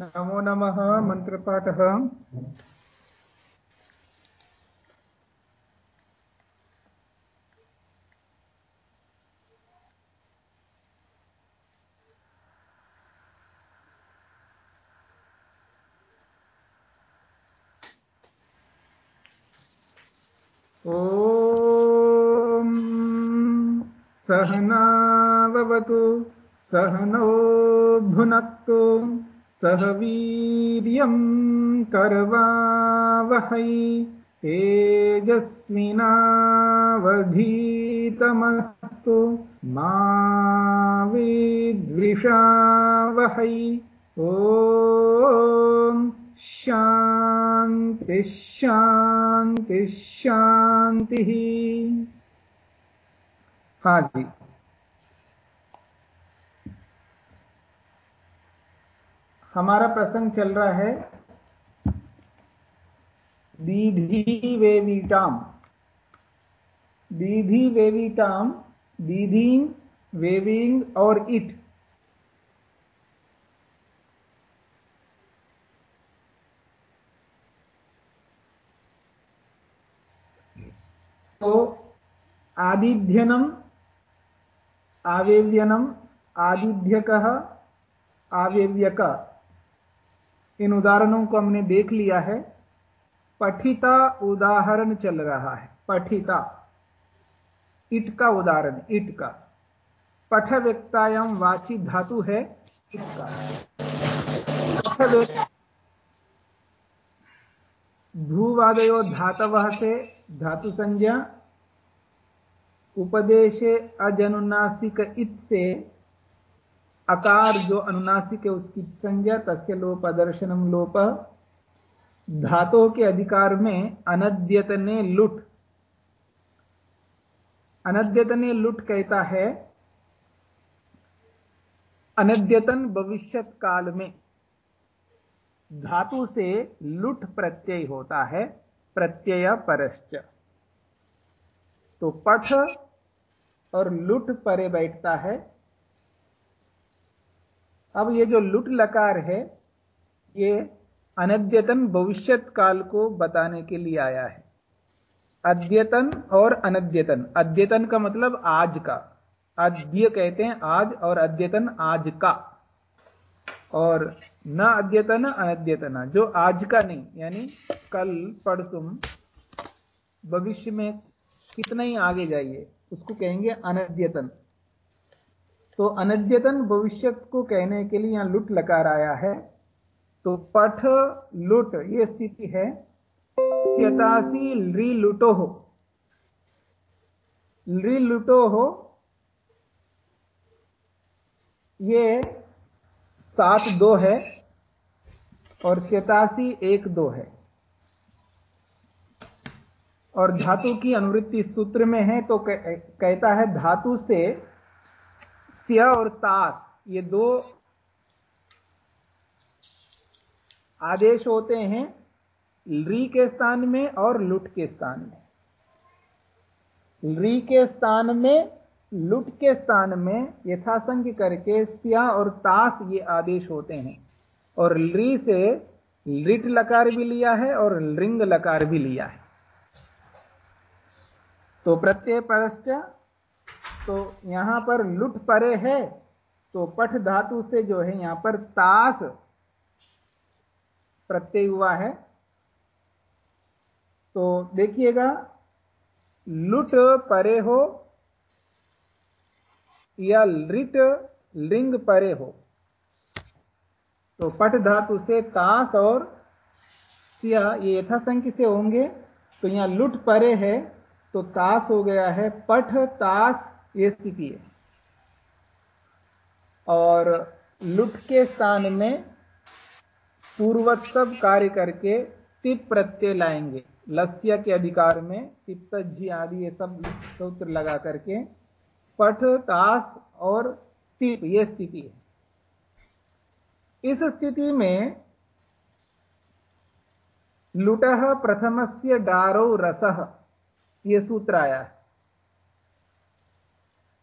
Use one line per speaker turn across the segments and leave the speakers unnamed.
नमो नमः मन्त्रपाठः ॐ सहनावतु सहनो भुनक्तु सह वीर्यम् करवावहै तेजस्विनावधीतमस्तु मा विद्विषावहै। ॐ शान्ति शान्ति शान्तिः। हाँ जी। हमारा प्रसंग चल रहा है। दीधी वेवीटाम। दीधी वेवीटाम, दीधीन, वेविंग और इट। तो आदिध्यनम, आवेव्यनम, आदिध्यक, आवेव्यक। इन उदाहरणों को हमने देख लिया है। पठिता उदाहरण चल रहा है। पठिता, इट का उदाहरण, इट का। पठ व्यक्तायाम वाची धातु है, इट का। भूवादयो धातव से धातु संज्ञा, उपदेशे अजनुनासिक इत से अकार जो अनुनासिक है उसकी संज्ञा, तस्य लोप दर्शनम लोप धातुओं के अधिकार में अनद्यतने लुट। अनद्यतने लुट कहता है, अनद्यतन भविष्य काल में। धातु से लुट प्रत्यय होता है, प्रत्यय परश्च। तो पठ और लुट परे बैठता है अब ये जो लुट लकार है, ये अनद्यतन भविष्यत काल को बताने के लिए आया है। अद्यतन और अनद्यतन। अद्यतन का मतलब आज का। अद्य कहते हैं आज और अद्यतन आज का। और न अद्यतन, अनद्यतन। जो आज का नहीं, यानी कल, परसुम, भविष्य में कितना ही आगे जाइए, उसको कहेंगे अनद्यतन। तो अनद्यतन भविष्य को कहने के लिए यहाँ लुट लकार आया है। तो पठ, लुट, ये स्थिति है। स्यतासी ली लुटो हो ली लुटो हो ये सात दो है और सतासी एक दो है। और धातु की अनुवृत्ति सूत्र में है तो कहता है धातु से स्य और तास, ये दो आदेश होते हैं री के स्थान में और लुट के स्थान में। री के स्थान में, लुट के स्थान में यथासंख्य करके स्या और तास ये आदेश होते हैं। और ली से लिट लकार भी लिया है और लिंग लकार भी लिया है। तो प्रत्यय परश्च तो यहाँ पर लुट परे है तो पठ धातु से जो है यहाँ पर तास प्रत्यय हुआ है। तो देखिएगा, लुट परे हो या लिट लिंग परे हो तो पट धातु से तास और सिया ये यथासंख्य से होंगे। तो यहाँ लुट परे है तो तास हो गया है, पठ तास ये स्थिति है। और लुट के स्थान में पूर्वत सब कार्य करके तिप प्रत्यय लाएँगे। लस्य के अधिकार में तिप्तजी आदि, ये सब सूत्र लगा करके पठ, तास और तिप, ये स्थिति है। इस स्थिति में लुट प्रथम से डारो रस, ये सूत्र आया है।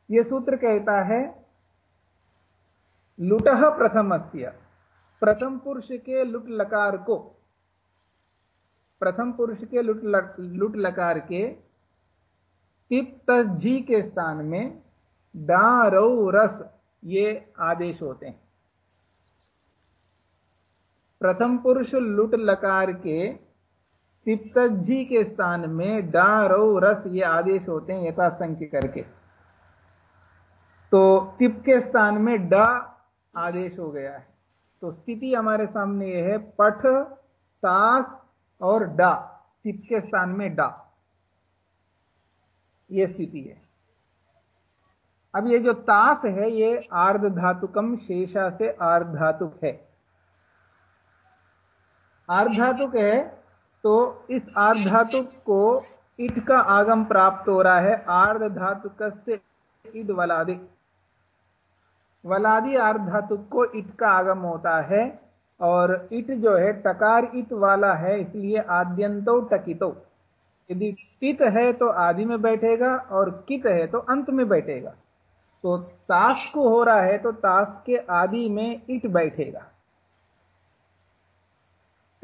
यह सूत्र कहता है, लुट प्रथम प्रथम पुरुष के लुट लकार को, प्रथम पुरुष के लुट लुट लकार के तिप जी के स्थान में डारौ रस, ये आदेश होते हैं। प्रथम पुरुष लुट लकार के तिप्तजी के स्थान में डारौ रस, ये आदेश होते हैं यथासंख्य करके। तो तिप के स्थान में ड आदेश हो गया है। तो स्थिति हमारे सामने यह है, पठ, तास और डा, तिप के स्थान में डा। यह स्थिति है। अब ये जो तास है, ये आर्ध धातुकम शेषा से आर्ध धातुक है। आर्ध धातुक है तो इस आर्ध धातुक को इट का आगम प्राप्त हो रहा है आर्ध धातुक से इड वलादि। वलादि आर्ध धातुक को इट का आगम होता है और इट जो है टकार इत वाला है, इसलिए आद्यंतो टकितो। यदि टित है तो आदि में बैठेगा और कित है तो अंत में बैठेगा। तो ताश को हो रहा है तो ताश के आदि में इट बैठेगा।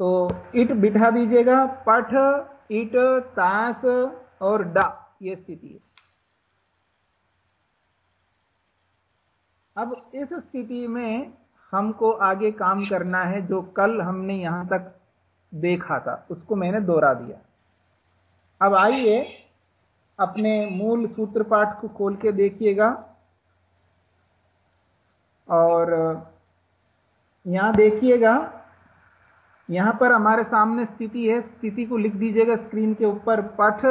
तो इट बिठा दीजिएगा, पठ इट तास और डा, ये स्थिति है। अब इस स्थिति में हमको आगे काम करना है जो कल हमने यहाँ तक देखा था उसको मैंने दोहरा दिया। अब आइए अपने मूल सूत्र पाठ को खोल के देखिएगा और यहाँ देखिएगा यहाँ पर हमारे सामने स्थिति है स्थिति को लिख दीजिएगा स्क्रीन के ऊपर पठ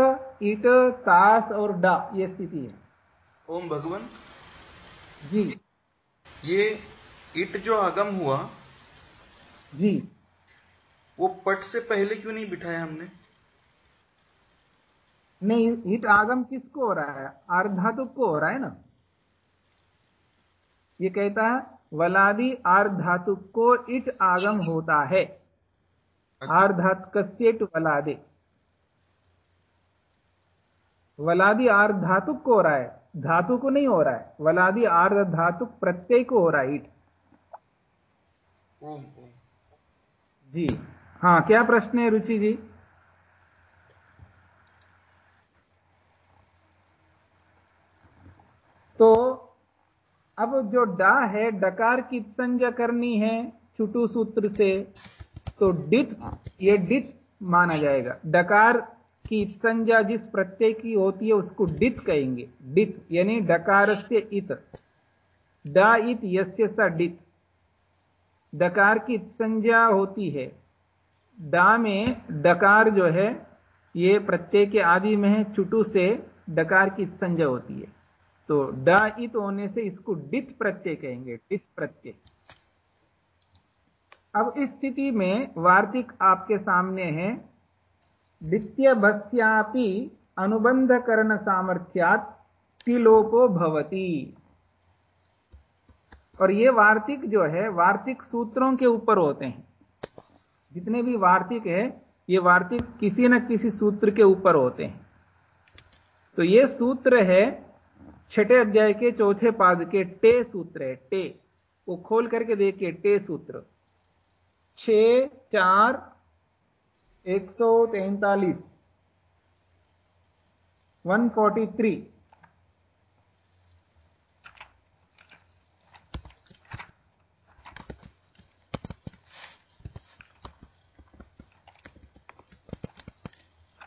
ईट तास और डा ये स्थिति है।
ओम भगवान।
जी।
ये इट जो आगम हुआ
जी।
वो पट से पहले क्यों नहीं बिठाया हमने?
नहीं इट आगम किसको हो रहा है? आर्धातुक को हो रहा है ना? ये कहता है वलादी आर्धातुक को इट आगम होता है। आर्धात कस्येट वलादे। वलादी आर्ध धातुक को हो रहा है। धातु को नहीं हो रहा है। वलादी आर्ध धातु प्रत्यय को हो रहा है ईट। जी। हाँ क्या प्रश्न है रुचि जी? तो अब जो डा है डकार की संज्ञा करनी है चुटू सूत्र से तो डित ये डित माना जाएगा। डकार की संज्ञा जिस प्रत्यय की होती है, उसको डित कहेंगे। डित, यानी डकार से इत। डा इत, यस्य स डित। डकार की संज्ञा होती है। डा में डकार जो है, ये प्रत्यय के आदि में है, चुटू से डकार की संज्ञा होती है। तो डा इत होने से इसको डित प्रत्यय कहेंगे, डित प्रत्यय। अब इस स्थिति में वार्तिक आपके सामने है। द्वितीय भस्यापि अनुबंध करण सामर्थ्यात तिलोपो भवती। और ये वार्तिक जो है, वार्तिक सूत्रों के ऊपर होते हैं। जितने भी वार्तिक है, ये वार्तिक किसी न किसी सूत्र के ऊपर होते हैं। तो ये सूत्र है, छठे अध्याय के चौथे पाद के टे सूत्र है, टे। वो खोल करके देखिए, टे सूत्र। छ, चार एक सौ तैतालीस। वन फोर्टी थ्री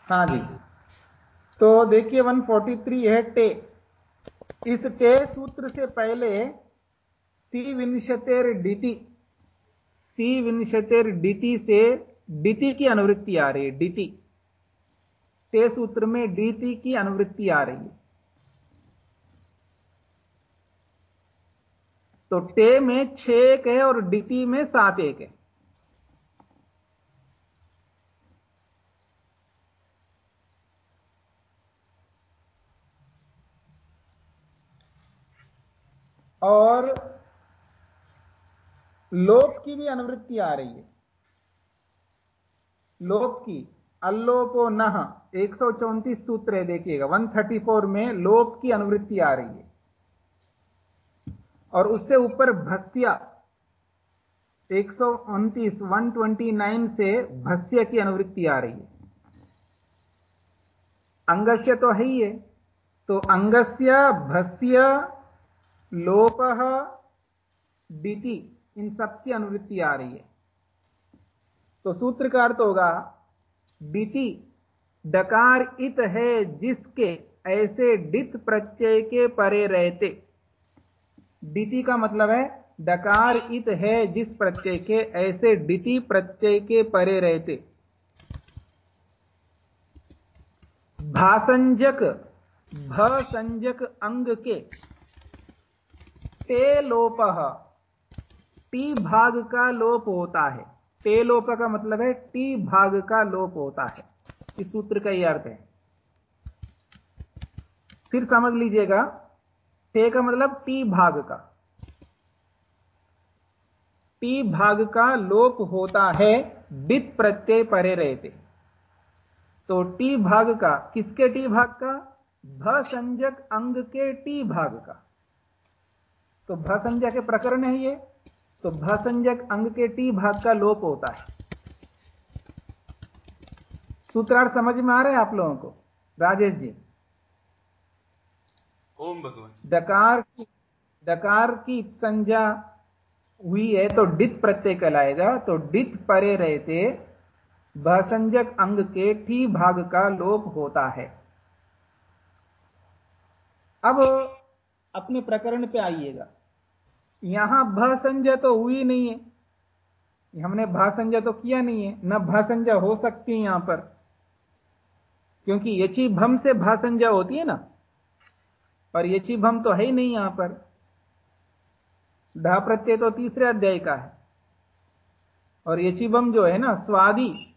हाँ जी। तो देखिए 143 है टे। इस टे सूत्र से पहले ती विंशतेर डीती। ती विंशतिर डीति से डीति की अनुवृत्ति आ रही है डीति ते सूत्र में डीति की अनुवृत्ति आ रही है। तो टे में छ एक है और डीति में सात एक है। और लोप की भी अनुवृत्ति आ रही है। लोप की अल्लोपो नह एक सूत्र है, देखिएगा 134 में लोप की अनुवृत्ति आ रही है। और उससे ऊपर भस्या, एक सौ उनतीस वन ट्वेंटी नाइन से भस्य की अनुवृत्ति आ रही है। अंगस्य तो है ही है तो अंगस्य, भस्य, लोप, डिति, इन सब की अनुवृत्ति आ रही है। तो सूत्र का अर्थ होगा डिति डकार इत है जिसके, ऐसे डित प्रत्यय के परे रहते। डिति का मतलब है, डकार इत है जिस प्रत्यय के, ऐसे डिति प्रत्यय के परे रहते। भासंजक, भसंजक अंग के टे लोप टी भाग का लोप होता है। टे लोप का मतलब है टी भाग का लोप होता है। इस सूत्र का यह अर्थ है। फिर समझ लीजिएगा टे का मतलब टी भाग का। टी भाग का लोप होता है डित प्रत्यय परे रहते। तो टी भाग का, किसके टी भाग का? भसंजक अंग के टी भाग का। तो भसंजक के प्रकरण है ये। तो भसंजक अंग के टी भाग का लोप होता है। सूत्रार्थ समझ में आ रहे हैं आप लोगों को? राजेश जी।
ओम भगवान।
डकार की डकार की संज्ञा हुई है तो डित प्रत्यय कहलाएगा। तो डित परे रहते भसंजक अंग के ठी भाग का लोप होता है। अब अपने प्रकरण पे आइएगा। यहाँ भसंजय तो हुई नहीं है। हमने भासंजय तो किया नहीं है। न भासंजय हो सकती है यहाँ पर। क्योंकि यची भम से भासंजय होती है ना। और यची भम तो है ही नहीं यहाँ पर। ढा प्रत्यय तो तीसरे अध्याय का है। और यचिबम जो है ना स्वादी।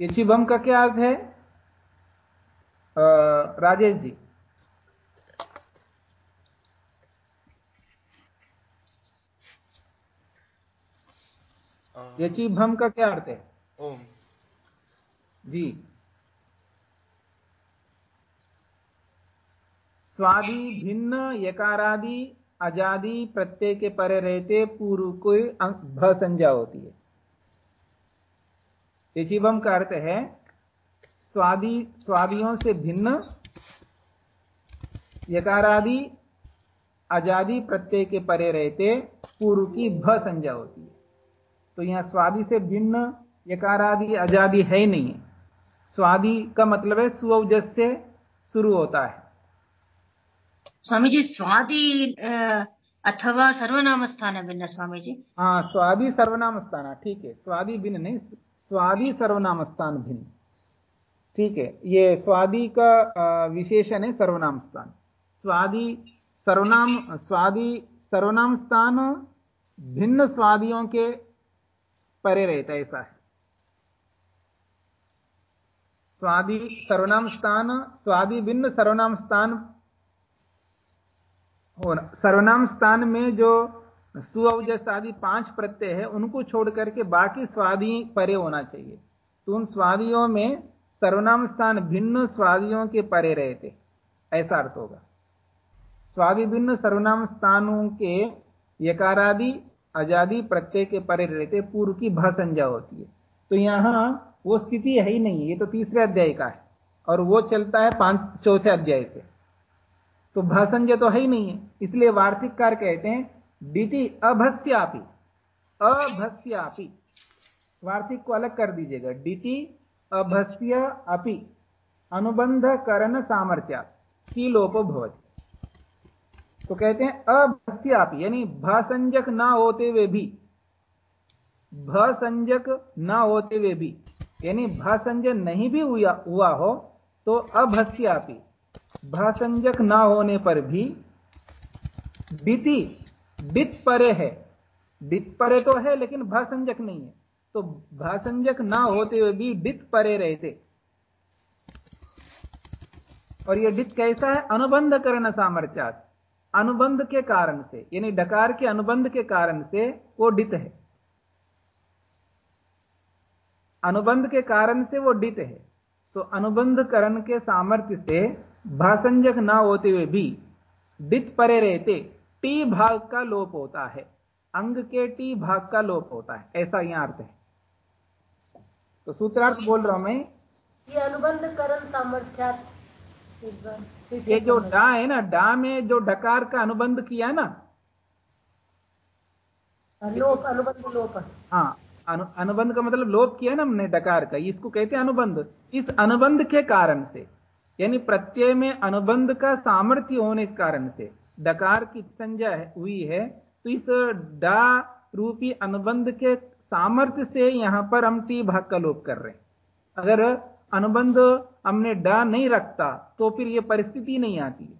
यचिबम का क्या अर्थ है? आ, राजेश जी। यचिभम का क्या अर्थ है?
ओम।
जी। स्वादि भिन्न यकारादि अजादि प्रत्यय के परे रहते पूर्व को भ संज्ञा होती है। यचिबम का अर्थ है। स्वादि स्वादियों से भिन्न यकारादि अजादि प्रत्यय के परे रहते पूर्व की भ संज्ञा होती है। तो यहाँ स्वादि से भिन्न यकारादि अजादि है ही नहीं है। स्वादि का मतलब है सुअजस से शुरू होता है।
स्वामीजी स्वादि अथवा सर्वनाम स्थान भिन्न स्वामी जी
हाँ स्वादि सर्वनाम स्थान ठीक है। स्वादि भिन्न नहीं स्वादि सर्वनाम स्थान भिन्न। ठीक है ये स्वादि का विशेषण है सर्वनाम स्थान स्वादि सर्वनाम स्वादि सर्वनाम स्थान भिन्न स्वादियों के परे रहता है, ऐसा है। स्वादि सर्वनाम स्थान, स्वादि भिन्न सर्वनाम स्थान सर्वनाम स्थान में जो सुअवजस आदि पाँच प्रत्यय है, उनको छोड़ करके बाकी स्वादी परे होना चाहिए। तो उन स्वादियों में सर्वनाम स्थान भिन्न स्वादियों के परे रहते, ऐसा अर्थ होगा। स्वादि भिन्न सर्वनाम स्थानों के यकारादि आज़ादी प्रत्यय के परे रहते, पूर्व की भसंज्ञा होती है। तो यहाँ वो स्थिति है ही नहीं, ये तो तीसरे अध्याय का है, और वो चलता है पाँच, चौथे अध्याय से। तो भसंज्ञ तो है ही नहीं है, इसलिए वार्तिककार कहते हैं डीति अभस्यापी अभस्यापी। वार्तिक को अलग कर दीजिएगा डीति अभस्य अपि अनुबंध करण सामर्थ्या की लोपो भवती। तो कहते हैं अभस्यापि यानी भसंजक ना होते हुए भी भसंजक ना होते हुए भी यानी भसंजय नहीं भी हुआ, हुआ हो तो अभस्यापि भसंजक ना होने पर भी डिति बित परे है बित परे तो है लेकिन भसंजक नहीं है तो भसंजक ना होते हुए भी डित परे रहते। और यह डित कैसा है? अनुबंध करना सामर्थ्यात। अनुबंध के कारण से, यानी डकार के अनुबंध के कारण से वो डित है। अनुबंध के कारण से वो डित है। तो अनुबंध करण के सामर्थ्य से भासंजक ना होते हुए भी डित परे रहते टी भाग का लोप होता है। अंग के टी भाग का लोप होता है। ऐसा यहाँ अर्थ है। तो सूत्रार्थ बोल रहा हूँ मैं।
ये अनुबंध करण सामर्थ्यात
ये जो डा है ना डा में जो डकार का अनुबंध किया ना।
लोप अनुबंध लोप।
हाँ अनु, अनुबंध का मतलब लोप किया ना हमने डकार का इसको कहते हैं अनुबंध। इस अनुबंध के कारण से यानी प्रत्यय में अनुबंध का सामर्थ्य होने के कारण से डकार की संज्ञा हुई है तो इस डा रूपी अनुबंध के सामर्थ्य से यहाँ पर हम टी भाग का लोप कर रहे हैं। अगर अनुबंध हमने डा नहीं रखता तो फिर यह परिस्थिति नहीं आती है।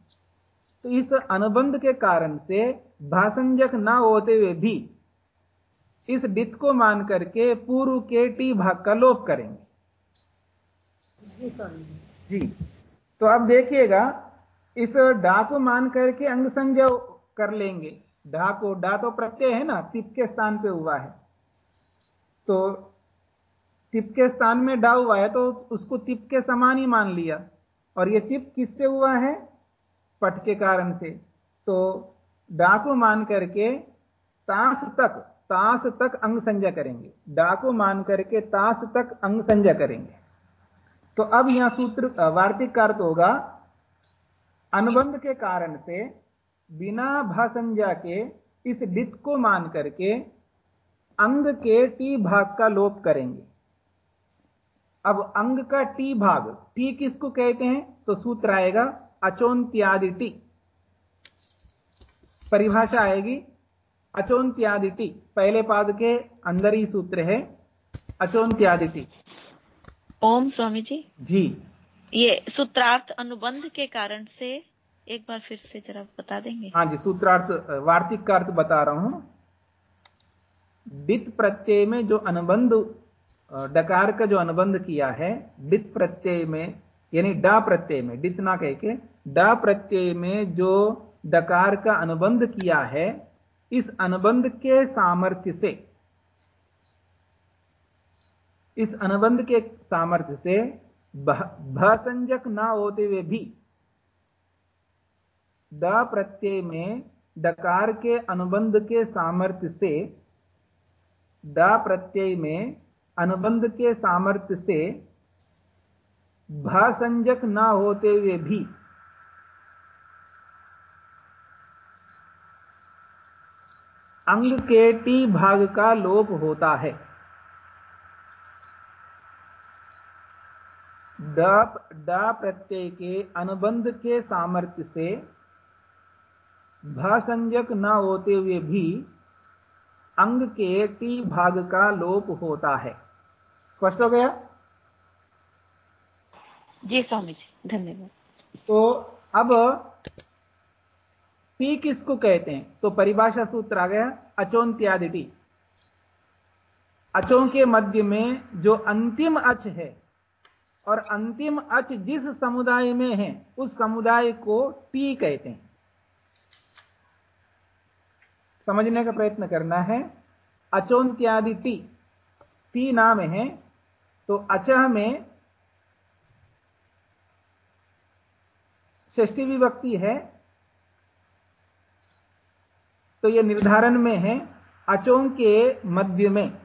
तो इस अनुबंध के कारण से भाषंजक ना होते हुए भी इस डित को मान करके पूर्व के टी भाग का लोप करेंगे। जी तो अब देखिएगा इस डा को मान करके अंग संजय कर लेंगे। डा को डा तो प्रत्यय है ना तिप के स्थान पे हुआ है। तो तिप के स्थान में डा हुआ है तो उसको तिप के समान ही मान लिया। और ये तिप किससे हुआ है? पट के कारण से। तो डा को मान करके ताश तक ताश तक अंग संजय करेंगे। डा को मान करके ताश तक अंग संजय करेंगे। तो अब यहाँ सूत्र वार्तिक का अर्थ होगा, अनुबंध के कारण से बिना भासंज्ञा के इस डित को मान करके अंग के टी भाग का लोप करेंगे। अब अंग का टी भाग टी किसको कहते हैं? तो सूत्र आएगा अचोन्त्यादि टी परिभाषा आएगी अचोन्त्यादि टी पहले पाद के अंदर ही सूत्र है अचोन्त्यादि टी
ओम स्वामी जी।
जी
ये सूत्रार्थ अनुबंध के कारण से एक बार फिर से जरा बता देंगे?
हाँ जी सूत्रार्थ वार्तिक का अर्थ बता रहा हूँ। डित प्रत्यय में जो अनुबंध डकार का जो अनुबंध किया है, डित प्रत्यय में, यानी डा प्रत्यय में, डित ना कह के, डा प्रत्यय में जो डकार का अनुबंध किया है, इस अनुबंध के सामर्थ्य से, इस अनुबंध के सामर्थ्य से भसंजक ना होते हुए भी, ड प्रत्यय में डकार के अनुबंध के सामर्थ्य से, ड प्रत्यय में अनुबंध के सामर्थ्य से भासंजक ना होते हुए भी अंग के टी भाग का लोप होता है। ड प्रत्यय के अनुबंध के सामर्थ्य से भासंजक न होते हुए भी अंग के टी भाग का लोप होता है। स्पष्ट हो गया?
जी स्वामी जी धन्यवाद।
तो अब टी किसको कहते हैं? तो परिभाषा सूत्र आ गया अचोन्त्यादि टी अचों के मध्य में जो अंतिम अच है और अंतिम अच जिस समुदाय में है उस समुदाय को टी कहते हैं। समझने का प्रयत्न करना है। अचोन्त्यादि टी टी नाम है तो अचह में षष्ठी विभक्ति है तो यह निर्धारण में है अचों के मध्य में।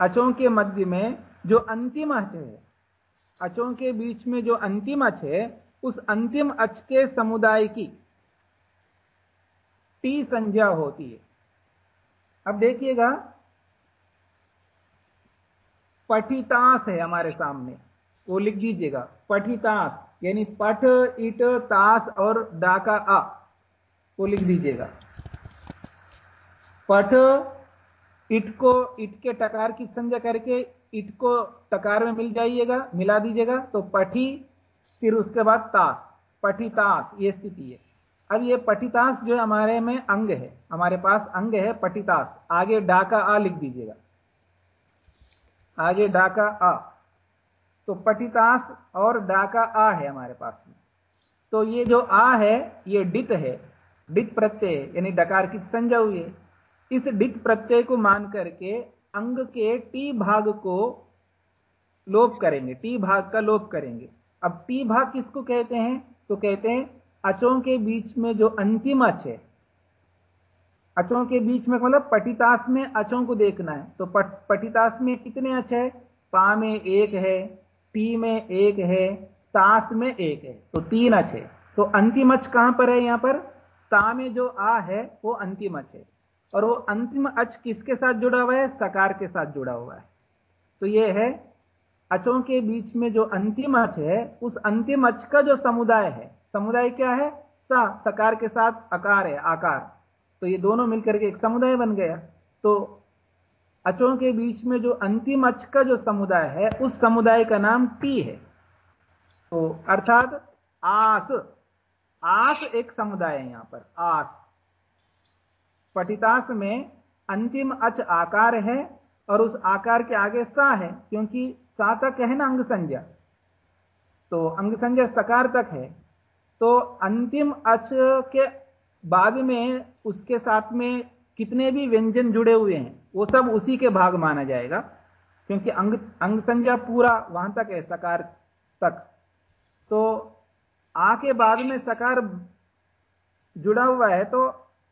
अचों के मध्य में जो अंतिम अच है, अचों के बीच में जो अंतिम अच है, उस अंतिम अच के समुदाय की टी संज्ञा होती है। अब देखिएगा पठितास है हमारे सामने। वो लिख दीजिएगा, पठितास, यानी पठ, इट, तास और डाका आ वो लिख दीजिएगा। पठ, इट को, इट के टकार की संज्ञा करके इट को टकार में मिल जाइएगा, मिला दीजिएगा तो पठी, फिर उसके बाद तास, पठितास, ये स्थिति है। अब ये पठितास जो हमारे में अंग है, हमारे पास अंग है पठितास, आगे डाका आ लिख दीजिएगा। आगे डाका आ। तो पटितास और डाका आ है हमारे पास में। तो ये जो आ है, ये डित है। डित प्रत्यय, यानी डकार की संज्ञा हुई है। इस डित प्रत्यय को मान करके अंग के टी भाग को लोप करेंगे। टी भाग का लोप करेंगे। अब टी भाग किसको कहते हैं? तो कहते हैं अचों के बीच में जो अंतिम अच है अचों के बीच में मतलब पटितास में अचों को देखना है। तो पट, पटितास में कितने अच है? पा में एक है टी में एक है तास में एक है। तो तीन अच है। तो अंतिम अच कहाँ पर है यहाँ पर? ता में जो आ है वो अंतिम अच है। और वो अंतिम अच किसके साथ जुड़ा हुआ है? सकार के साथ जुड़ा हुआ है। तो ये है अचों के बीच में जो अंतिम अच है उस अंतिम अच का जो समुदाय है समुदाय क्या है? सा सकार के साथ आकार है आकार। तो ये दोनों मिलकर के एक समुदाय बन गया। तो अचों के बीच में जो अंतिम अच का जो समुदाय है, उस समुदाय का नाम टी है। तो अर्थात आस। आस एक समुदाय है यहाँ पर, आस। पटितास में अंतिम अच आकार है और उस आकार के आगे सा है, क्योंकि सा तक है ना अंग संज्ञा। तो अंग संज्ञा सकार तक है। तो अंतिम अच के बाद में उसके साथ में कितने भी व्यंजन जुड़े हुए हैं, वो सब उसी के भाग माना जाएगा, क्योंकि अंग अंग संज्ञा पूरा वहाँ तक है, सकार तक। तो आ के बाद में सकार जुड़ा हुआ है तो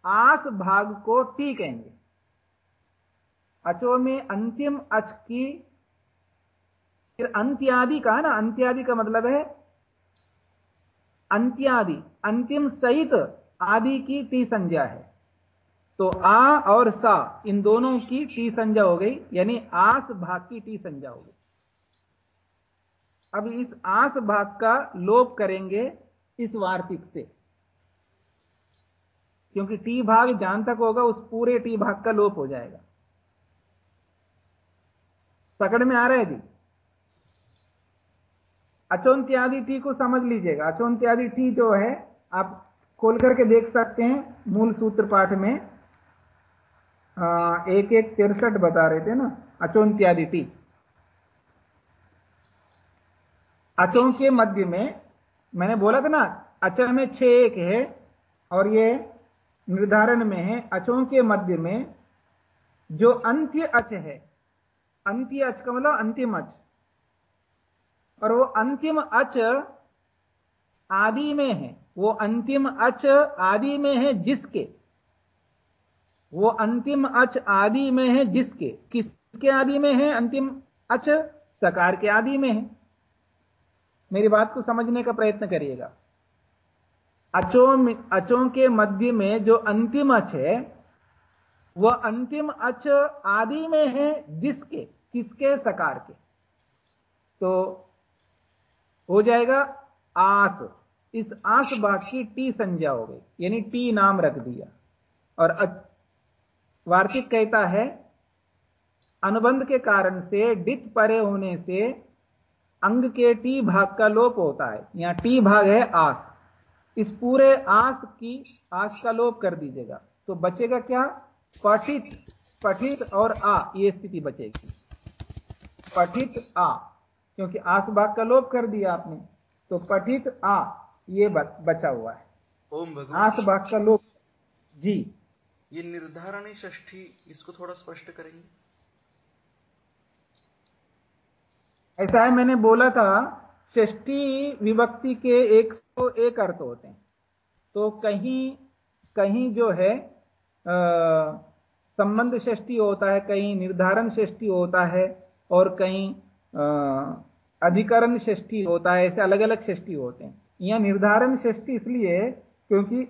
आस भाग को टी कहेंगे अचो में अंतिम अच की, फिर अंत्यादि का ना, अंत्यादि का मतलब है, अंत्यादि, अंतिम सहित आदि की टी संज्ञा है। तो आ और सा, इन दोनों की टी संज्ञा हो गई, यानी आस भाग की टी संज्ञा हो गई। अब इस आस भाग का लोप करेंगे इस वार्तिक से। क्योंकि टी भाग जहाँ तक होगा, उस पूरे टी भाग का लोप हो जाएगा। पकड़ में आ रहा है जी? अचोन्त्यादि टी को समझ लीजिएगा। अचोन्त्यादि टी जो है, आप खोल करके देख सकते हैं मूल सूत्र पाठ में आ, एक एक तिरसठ बता रहे थे ना अचोन्त्यादि टी। अचों के मध्य में मैंने बोला था ना अच में छ एक है और ये निर्धारण में है अचों के मध्य में जो अंत्य अच है अंत्य अच का मतलब अंतिम अच। और वो अंतिम अच आदि में है। वो अंतिम अच आदि में है जिसके? वो अंतिम अच आदि में है जिसके? किसके आदि में है अंतिम अच? सकार के आदि में है। मेरी बात को समझने का प्रयत्न करिएगा। अचों अचों के मध्य में जो अंतिम अच है वह अंतिम अच आदि में है जिसके? किसके? सकार के। तो हो जाएगा आस। इस आस भाग की टी संज्ञा हो गई, यानी टी नाम रख दिया। और वार्तिक कहता है, अनुबंध के कारण से, डित परे होने से, अंग के टी भाग का लोप होता है। यहाँ टी भाग है आस। इस पूरे आस की, आस का लोप कर दीजिएगा। तो बचेगा क्या? पठित पठित और आ, ये स्थिति बचेगी। पठित आ, क्योंकि आस भाग का लोप कर दिया आपने। तो पठित आ ये बचा हुआ है।
ओम भगवान।
आस भाग का लोप। जी।
ये निर्धारण षष्ठी इसको थोड़ा स्पष्ट करेंगे।
ऐसा है मैंने बोला था षष्ठी विभक्ति के एक सौ एक अर्थ होते हैं। तो कहीं कहीं जो है संबंध षष्ठी होता है कहीं निर्धारण षष्ठी होता है और कहीं अधिकरण षष्ठी होता है ऐसे अलग अलग षष्ठी होते हैं। यहाँ निर्धारण षष्ठी इसलिए क्योंकि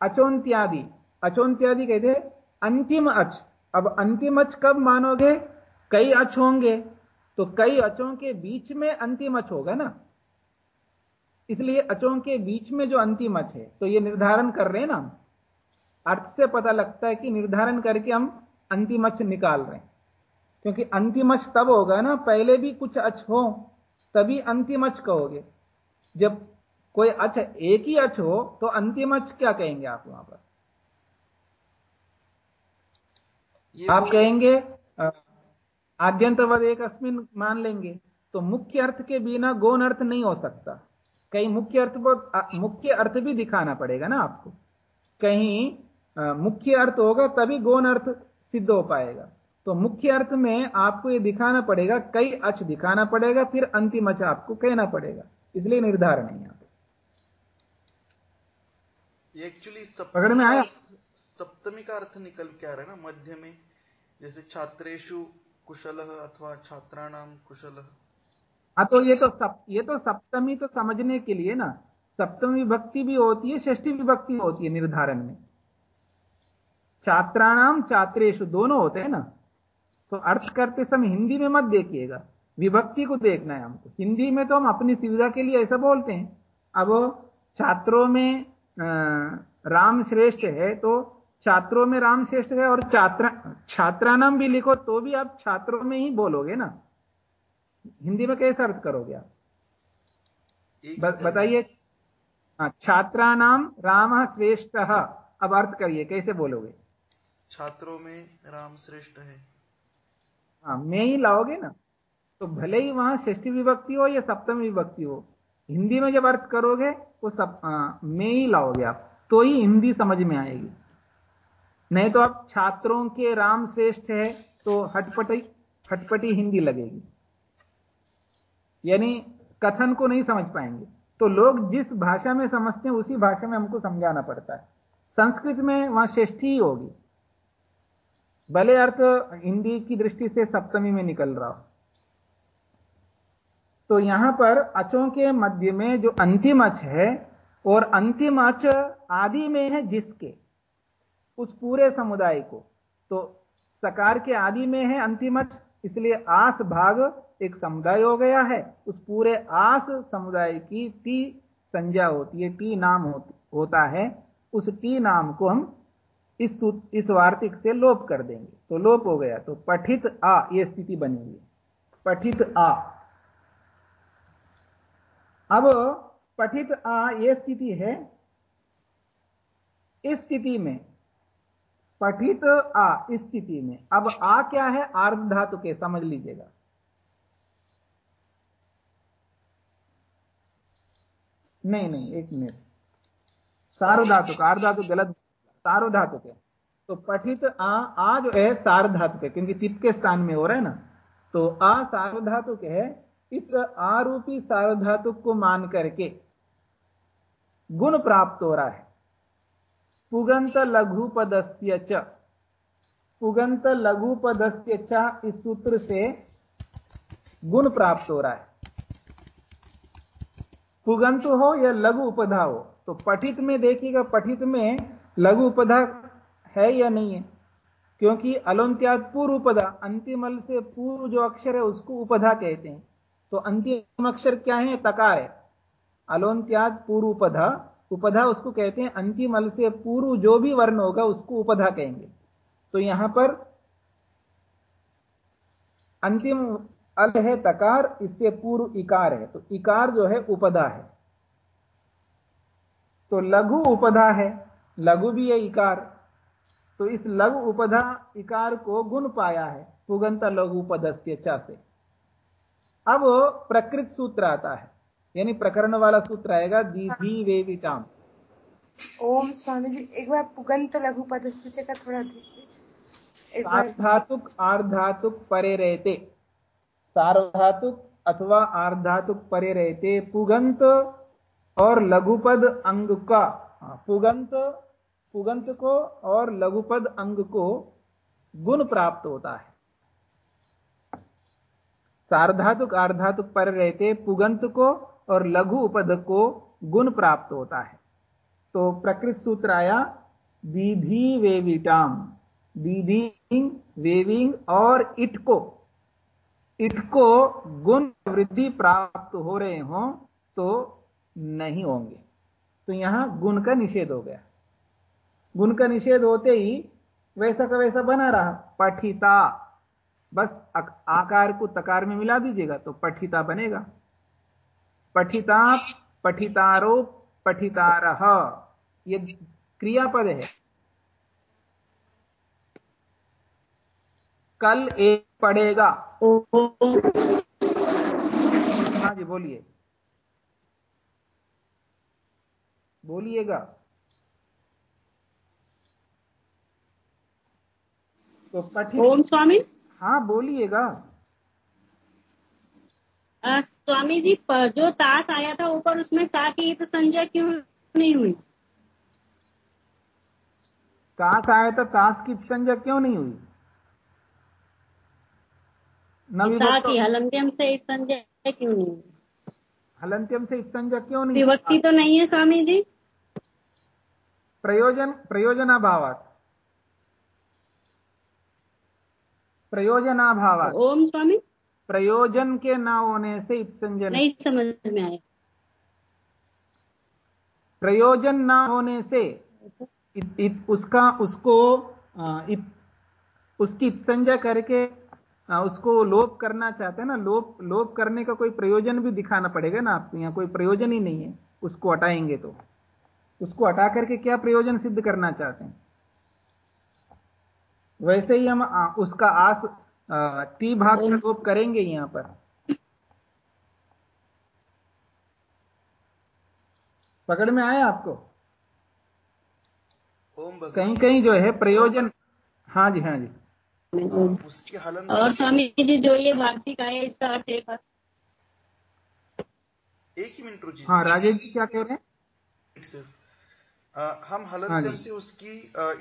अचोन्त्यादि अचोन्त्यादि कहते हैं अंतिम अच। अब अंतिम अच कब मानोगे? कई अच होंगे। तो कई अचों के बीच में अंतिम अच होगा ना? इसलिए अचों के बीच में जो अंतिम अच है तो ये निर्धारण कर रहे हैं ना अर्थ से पता लगता है कि निर्धारण करके हम अंतिम अच निकाल रहे हैं। क्योंकि अंतिम अच तब होगा ना, पहले भी कुछ अच हो, तभी अंतिम अच कहोगे। जब कोई अच एक ही अच हो तो अंतिम अच क्या कहेंगे आप वहाँ पर? आप कहेंगे आद्यंतवद एक अस्मिन मान लेंगे तो मुख्य अर्थ के बिना गौण अर्थ नहीं हो सकता। कहीं मुख्य अर्थ को मुख्य अर्थ भी दिखाना पड़ेगा ना आपको। कहीं मुख्य अर्थ होगा तभी गौण अर्थ सिद्ध हो पाएगा। तो मुख्य अर्थ में आपको यह दिखाना पड़ेगा कई अच दिखाना पड़ेगा फिर अंतिम अच आपको कहना पड़ेगा। इसलिए निर्धारण है यहाँ।
एक्चुअली
पकड़ में आया?
सप्तमी का अर्थ निकल के आ रहा है ना मध्य में। जैसे छात्रेशु कुशल अथवा छात्राणाम कुशल।
हाँ तो ये तो सप, ये तो सप्तमी तो समझने के लिए ना सप्तमी विभक्ति भी होती है षष्ठी विभक्ति होती है निर्धारण में। छात्राणाम छात्रेशु दोनों होते हैं ना। तो अर्थ करते समय हिंदी में मत देखिएगा। विभक्ति को देखना है हमको। हिंदी में तो हम अपनी सुविधा के लिए ऐसा बोलते हैं। अब छात्रों में राम श्रेष्ठ है तो छात्रों में राम श्रेष्ठ है और छात्रा छात्रानाम भी लिखो तो भी आप छात्रों में ही बोलोगे ना। हिंदी में कैसे अर्थ करोगे आप? बताइए हाँ, छात्रा नाम राम श्रेष्ठ अब अर्थ करिए कैसे बोलोगे?
छात्रों में राम श्रेष्ठ है।
हाँ मैं ही लाओगे ना? तो भले ही वहाँ षष्ठी विभक्ति हो या सप्तम विभक्ति हो हिंदी में जब अर्थ करोगे, वो सब में ही लाओगे आप तो ही हिंदी समझ में आएगी। नहीं तो आप छात्रों के राम श्रेष्ठ है तो हटपटी हटपटी हिंदी लगेगी। यानी कथन को नहीं समझ पाएँगे। तो लोग जिस भाषा में समझते हैं, उसी भाषा में हमको समझाना पड़ता है। संस्कृत में वहाँ श्रेष्ठी ही होगी। भले अर्थ हिंदी की दृष्टि से सप्तमी में निकल रहा हो। तो यहाँ पर अचों के मध्य में जो अंतिम अच है, और अंतिम अच आदि में है जिसके, उस पूरे समुदाय को। तो सकार के आदि में है अंतिम अच, इसलिए आस भाग एक समुदाय हो गया है। उस पूरे आस समुदाय की टी संज्ञा होती है, टी नाम होता है। उस टी नाम को हम इस इस वार्तिक से लोप कर देंगे। तो लोप हो गया तो पठित आ यह स्थिति बनेगी पठित आ। अब पठित, आ यह स्थिति है। इस स्थिति में, पठित, आ, इस स्थिति में। अब आ क्या है? आर्ध धातु के, समझ लीजिएगा। नहीं नहीं, एक मिनट। सार्वधातु का धातु गलत सार्वधातु के। तो पठित, आ आ जो है सार्वधातु के, क्योंकि तिप के स्थान में हो रहा है ना। तो आ सार्वधातु के है इस आरूपी सार्वधातु को मान करके गुण प्राप्त हो रहा है। पुगंत लघुपदस्य च। पुगंत लघुपदस्य च इस सूत्र से गुण प्राप्त हो रहा है। पुगंत हो या लघु उपधा हो तो पठित में देखिएगा, पठित में लघु उपधा है या नहीं है? क्योंकि अलोन्त्याद पूर्व उपधा अंतिम अल से पूर्व जो अक्षर है, उसको उपधा कहते हैं। तो अंतिम अक्षर क्या है? तकार है। अलोन्त्याद पूर्व उपधा। उपधा उसको कहते हैं अंतिम अल से पूर्व, जो भी वर्ण होगा उसको उपधा कहेंगे। तो यहाँ पर अंतिम अल है तकार, इससे पूर्व इकार है। तो इकार जो है, उपधा है। तो लघु उपधा है। लघु भी है इकार। तो इस लघु उपधा इकार को गुण पाया है। पुगंत लघु उपदस्य चा से। अब प्रकृत सूत्र आता है। यानी प्रकरण वाला सूत्र आएगा दीधी वे विटाम
ओम स्वामी जी एक बार पुगंत लघु पदस्य का थोड़ा
सार्धातुक आर्धातुक परे रहते। सार्वधातुक अथवा आर्धातुक परे रहते। पुगंत और लघुपद अंग का। हाँ, पुगंत पुगंत को और लघुपद अंग को गुण प्राप्त होता है। सार्धातुक, आर्धातुक पर रहते पुगंत को और लघु उपद को गुण प्राप्त होता है। तो प्रकृत सूत्र आया, दीधी वेविटाम। दीधी वेविंग और इट को इट को गुण वृद्धि प्राप्त हो रहे हों तो नहीं होंगे। तो यहाँ गुण का निषेध हो गया। गुण का निषेध होते ही वैसा का वैसा बना रहा, पठिता। बस आकार को तकार में मिला दीजिएगा तो पठिता बनेगा। पठिता, पठितारो पठितारह ये क्रियापद है। कल एक पढ़ेगा। हाँ जी, बोलिए। बोलिएगा।
तो पठित ओम स्वामी।
हाँ बोलिएगा।
स्वामी जी जो ताश आया था ऊपर उसमें सा की तो संजय क्यों नहीं हुई?
तास आया था तास की संज्ञा क्यों नहीं हुई?
ईसा हलंत्यम से संजय क्यों नहीं
हलंत्यम से संज्ञा क्यों नहीं
विभक्ति तो नहीं है स्वामी जी।
प्रयोजन प्रयोजनाभावात। प्रयोजनाभावात।
ओम स्वामी।
प्रयोजन के ना होने से इत्संजन
नहीं समझ में आया।
प्रयोजन ना होने से इत, इत, उसका उसको इत, उसकी इत्संजय करके उसको लोप करना चाहते हैं ना लोप लोप करने का कोई प्रयोजन भी दिखाना पड़ेगा ना आपको यहाँ कोई प्रयोजन ही नहीं है उसको हटाएँगे तो। उसको हटा करके क्या प्रयोजन सिद्ध करना चाहते हैं? वैसे ही हम आ, उसका आस टी भाग का लोप करेंगे यहाँ पर। पकड़ में आया आपको? कहीं कहीं जो है प्रयोजन। हाँ जी हाँ जी।
हाँ, उसकी हलन
और स्वामी जी जो ये वार्तिक आया इसका अर्थ एक
एक ही मिनट रुचि
हाँ राजेश जी क्या कह रहे हैं?
अ, हम
हाँ
हलंत्यम से उसकी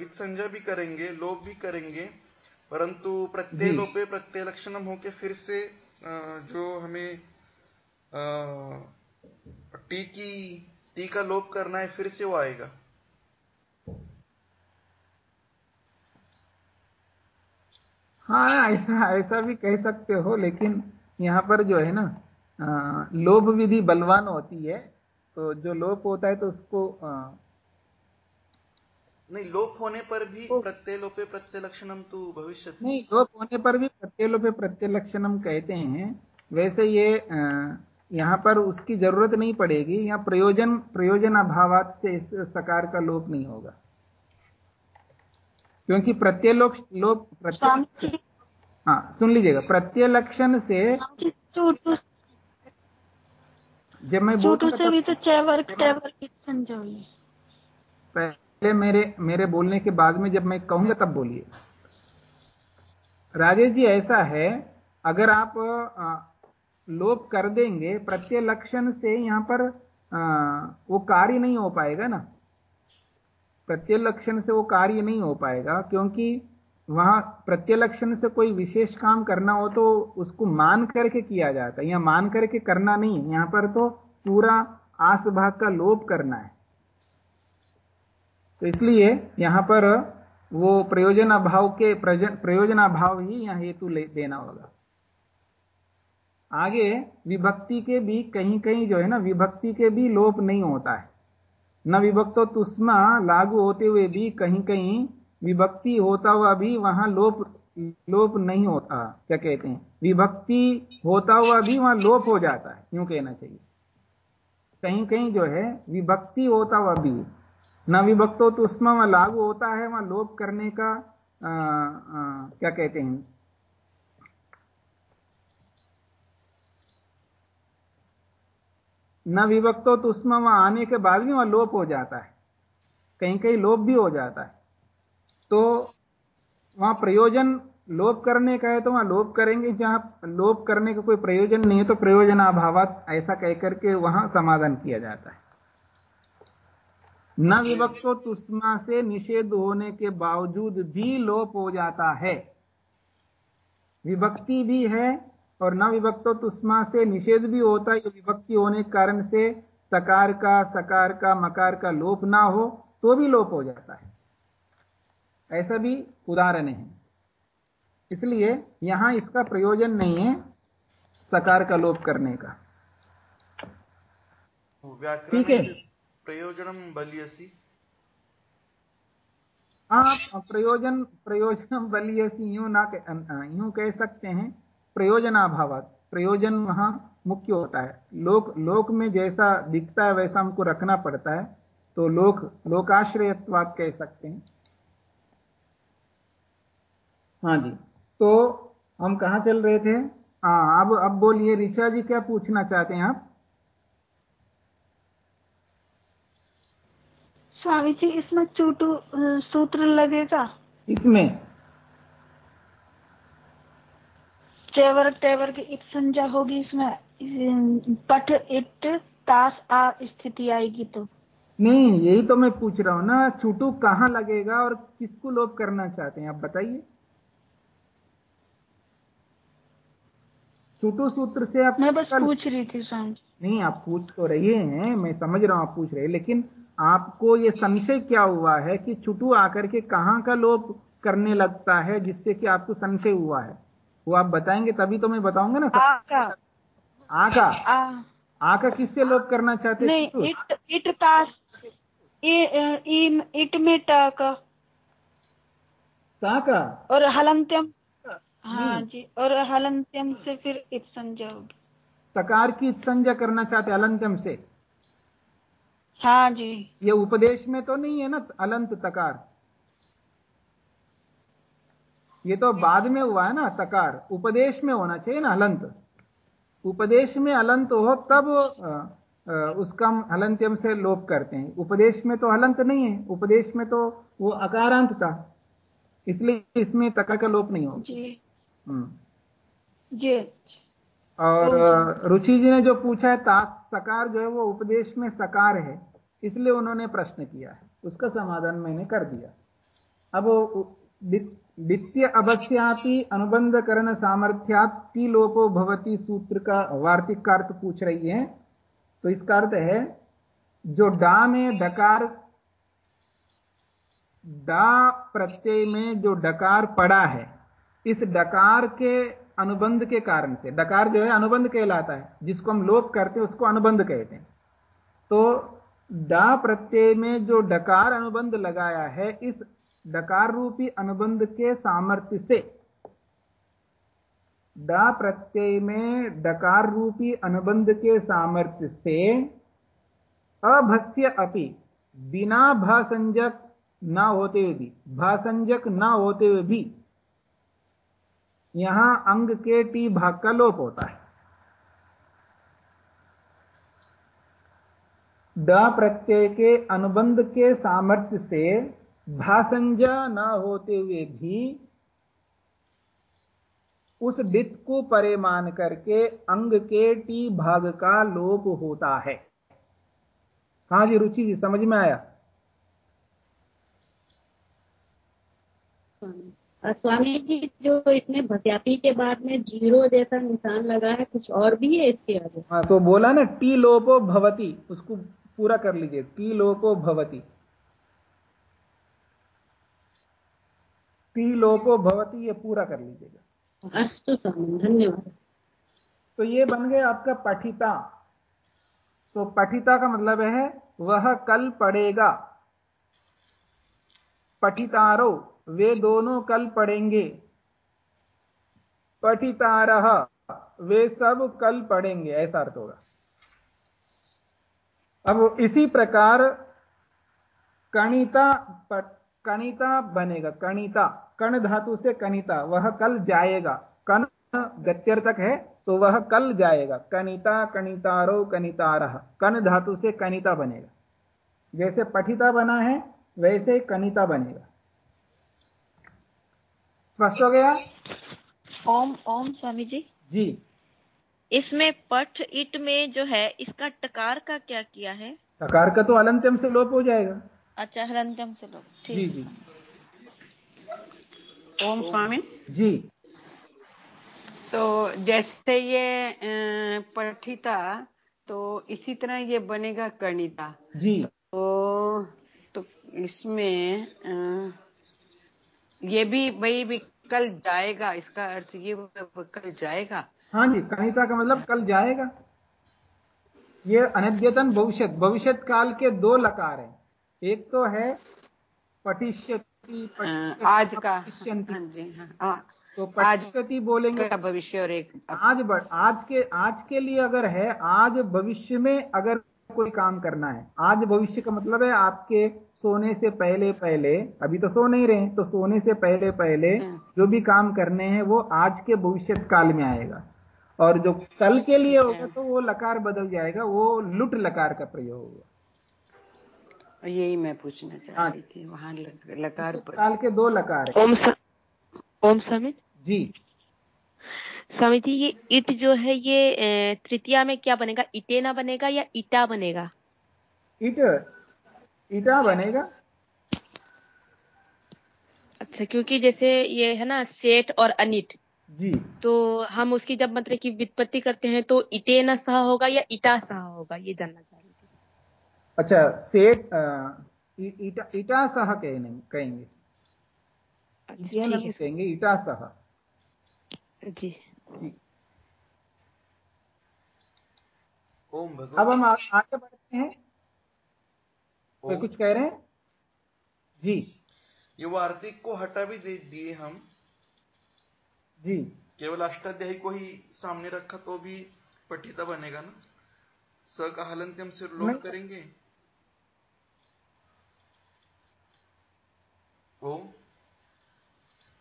इत संजय भी करेंगे लोप भी करेंगे परंतु प्रत्यय लोपे प्रत्यय लक्षणम होके फिर से अ, जो हमें टी की टी का लोप करना है फिर से वो आएगा।
हाँ ऐसा ऐसा भी कह सकते हो लेकिन यहाँ पर जो है ना आ, लोभ विधि बलवान होती है तो जो लोप होता है तो उसको आ,
नहीं लोप होने पर भी प्रत्यय लोपे प्रत्यय लक्षणम तो भविष्य
नहीं लोप होने पर भी प्रत्यलोपे प्रत्यलक्षणम कहते हैं। वैसे ये यहाँ पर उसकी ज़रूरत नहीं पड़ेगी। यहाँ प्रयोजन प्रयोजन अभावात से इस सकार का लोप नहीं होगा। क्योंकि प्रत्यय लोप लोप प्रत्यय हाँ सुन लीजिएगा। प्रत्यय लक्षण से जब मैं
भी तो
पहले मेरे मेरे बोलने के बाद में जब मैं कहूँगा तब बोलिए। राजेश जी, ऐसा है, अगर आप लोप कर देंगे प्रत्यय लक्षण से यहाँ पर वो कार्य नहीं हो पाएगा ना। प्रत्यय लक्षण से वो कार्य नहीं हो पाएगा, क्योंकि वहाँ प्रत्यय लक्षण से कोई विशेष काम करना हो तो उसको मान करके किया जाता है। यहाँ मान करके करना नहीं, यहाँ पर तो पूरा आस भाग का लोप करना है। तो इसलिए यहाँ पर वो प्रयोजन अभाव के प्रयोजन अभाव ही यहाँ हेतु देना होगा। आगे, विभक्ति के भी कहीं कहीं जो है ना, विभक्ति के भी लोप नहीं होता है। न विभक्तो तुष्मा लागू होते हुए भी कहीं कहीं विभक्ति होता हुआ भी वहाँ लोप लोप नहीं होता। क्या कहते हैं? विभक्ति होता हुआ भी वहाँ लोप हो जाता है। यूँ कहना चाहिए? कहीं कहीं जो है, विभक्ति होता हुआ भी न विभक्तो तो उसमें वहाँ लागू होता है वहाँ लोप करने का आ, आ, क्या कहते हैं? न विभक्तो तो उसमें वहाँ आने के बाद भी वहाँ लोप हो जाता है। कहीं कहीं लोप भी हो जाता है। तो वहाँ प्रयोजन लोप करने का है तो वहाँ लोप करेंगे। जहाँ लोप करने का कोई प्रयोजन नहीं है तो प्रयोजन अभावत ऐसा कह करके वहाँ समाधान किया जाता है। न विभक्तो तुष्मा से निषेध होने के बावजूद भी लोप हो जाता है। विभक्ति भी है और न विभक्तो तुष्मा से निषेध भी होता है। विभक्ति होने के कारण से सकार का सकार का मकार का लोप ना हो तो भी लोप हो जाता है। ऐसा भी उदाहरण है। इसलिए यहाँ इसका प्रयोजन नहीं है सकार का लोप करने का। ठीक है।
व्याकरण प्रयोजनम बलियसी?
आप प्रयोजन प्रयोजन बलियसी, यूँ ना यूँ कह सकते हैं प्रयोजनाभाव प्रयोजन वहाँ मुख्य होता है। लोक लोक में जैसा दिखता है, वैसा हमको रखना पड़ता है। तो लोक लोकाश्रयत्वाद कह सकते हैं। हाँ जी। तो हम कहा चल रहे थे? हाँ अब अब बोलिए, ऋचा जी क्या पूछना चाहते हैं आप?
स्वामी जी इसमें चूटू सूत्र लगेगा?
इसमें?
ट्रेवर ट्रेवर की इट संज्ञा होगी इसमें। इस- पठ इट तास आ स्थिति आएगी तो।
नहीं यही तो मैं पूछ रहा हूँ ना चूटू कहाँ लगेगा और किसको लोप करना चाहते हैं आप बताइए। चुटू सूत्र से आप
मैं बस
किसका-
पूछ रही थी
नहीं आप पूछ तो रहे हैं मैं समझ रहा हूँ आप पूछ रहे हैं लेकिन आपको ये संशय क्या हुआ है कि चुटू आकर के कहाँ का लोप करने लगता है जिससे कि आपको संशय हुआ है? वो आप बताएँगे तभी तो मैं बताऊँगा ना
आका आका
आ का?
आ।
आ का किससे लोप करना चाहते
नहीं इट इट तास। इ, इ, इट में टा का।
ता का?
और हलंत्यम। हाँ जी। और हलंत्यम से फिर होगी।
तकार की संज्ञा करना चाहते अलंत्यम से?
हाँ जी।
ये उपदेश में तो नहीं है ना अलंत तकार? ये तो बाद में हुआ है ना तकार। उपदेश में होना चाहिए ना हलंत उपदेश में अलंत हो तब उसका हम हलंत्यम से लोप करते हैं। उपदेश में तो हलंत नहीं है उपदेश में तो वो अकारांत था। इसलिए इसमें तकार का लोप नहीं होगा।
जी।
हम्म। और रुचि जी ने जो पूछा है तास सकार जो है वो उपदेश में सकार है इसलिए उन्होंने प्रश्न किया है। उसका समाधान मैंने कर दिया। अब द्वितीय अवश्यापि अनुबंध करण सामर्थ्यात लोपो भवती सूत्र का वार्तिक अर्थ पूछ रही है। तो इसका अर्थ है जो डा में डकार डा प्रत्यय में जो डकार पड़ा है इस डकार के अनुबंध के कारण से, डकार जो है अनुबंध कहलाता है, जिसको हम लोप करते हैं, उसको अनुबंध कहते हैं। तो डा प्रत्यय में जो डकार अनुबंध लगाया है, इस डकार रूपी अनुबंध के सामर्थ्य से, डा प्रत्यय में डकार रूपी अनुबंध के सामर्थ्य से, अभस्य अपि, बिना भासंजक ना होते हुए भी, भासंजक ना होते हुए भी यहाँ अंग के टी भाग का लोप होता है। ड प्रत्यय के अनुबंध के सामर्थ्य से भासंजा न होते हुए भी उस डित को परे मान करके अंग के टी भाग का लोप होता है। हाँ जी रुचि जी, समझ में आया?
और स्वामी जी जो इसमें भस्यापी के बाद में ज़ीरो जैसा निशान लगा है कुछ और भी है इसके आगे?
हाँ तो बोला ना टी लोपो भवती। उसको पूरा कर लीजिए टी लोपो भवती। टी लोपो भवती ये पूरा कर लीजिएगा।
अस्तु स्वामी धन्यवाद।
तो ये बन गए आपका पठिता। तो पठिता का मतलब है वह कल पढ़ेगा। पठितारो। वे दोनों कल पढ़ेंगे। पठितारह वे सब कल पढ़ेंगे। ऐसा अर्थ होगा। अब इसी प्रकार कणिता कणिता बनेगा। कणिता, कण धातु से कणिता, वह कल जाएगा। कण गत्यर्थक है तो वह कल जाएगा। कणिता, कणितारो कणितारह कण धातु से कणिता बनेगा। जैसे पठिता बना है, वैसे कणिता बनेगा। स्पष्ट हो गया?
ओम ओम स्वामी जी।
जी।
इसमें पठ इट में जो है इसका टकार का क्या किया है?
तकार का तो अलंत्यम से लोप हो जाएगा।
अच्छा हलंत्यम से लो
जी
ठीक
जी।
ओम स्वामी।
जी।
तो जैसे ये पठिता तो इसी तरह ये बनेगा कर्णिता
जी।
तो तो इसमें ये भी वही भी कल जाएगा इसका अर्थ ये कल जाएगा।
हाँ जी कणिता का मतलब कल जाएगा। ये अनद्यतन भविष्य भविष्य काल के दो लकार हैं। एक तो है पठिष्यति,
आज का हाँ जी हाँ हाँ,
तो
आज
पठिष्यति बोलेंगे
भविष्य और एक
आज बढ़ आज के आज के लिए अगर है आज भविष्य में अगर कोई काम करना है। आज भविष्य का मतलब है आपके सोने से पहले पहले अभी तो सो नहीं रहे तो सोने से पहले पहले
हम्म।
जो भी काम करने हैं वो आज के भविष्य काल में आएगा। और जो कल के लिए होगा तो वो लकार बदल जाएगा वो लुट लकार का प्रयोग होगा।
यही मैं पूछना चाह
हाँ।
रही थी वहाँ लक- लकार
काल के दो लकार हैं।
ओम स- ओम स्वामी
जी।
स्वामी जी ये इट जो है ये तृतीया में क्या बनेगा? इटेना बनेगा या इटा बनेगा?
इट ईटा बनेगा।
अच्छा क्योंकि जैसे ये है ना सेठ और अनिट।
जी।
तो हम उसकी जब मतलब की वित्पत्ति करते हैं तो इटे न सह होगा या इटा सह होगा ये जानना चाह रही थी।
अच्छा सेठ इ- ईटा ईटा सह कहने कहेंगे।
अच्छा
इटेन कहेंगे ईटा सह।
जी।
ओम
अब हम आगे बढ़ते हैं।
ओम।
कुछ कह रहे हैं? जी।
ये वार्तिक को हटा भी दे दिए हम।
जी।
केवल अष्टाध्यायी को ही सामने रखा तो भी पठिता बनेगा ना? स का हलंत्यम से
नहीं।
लोप करेंगे। ओम।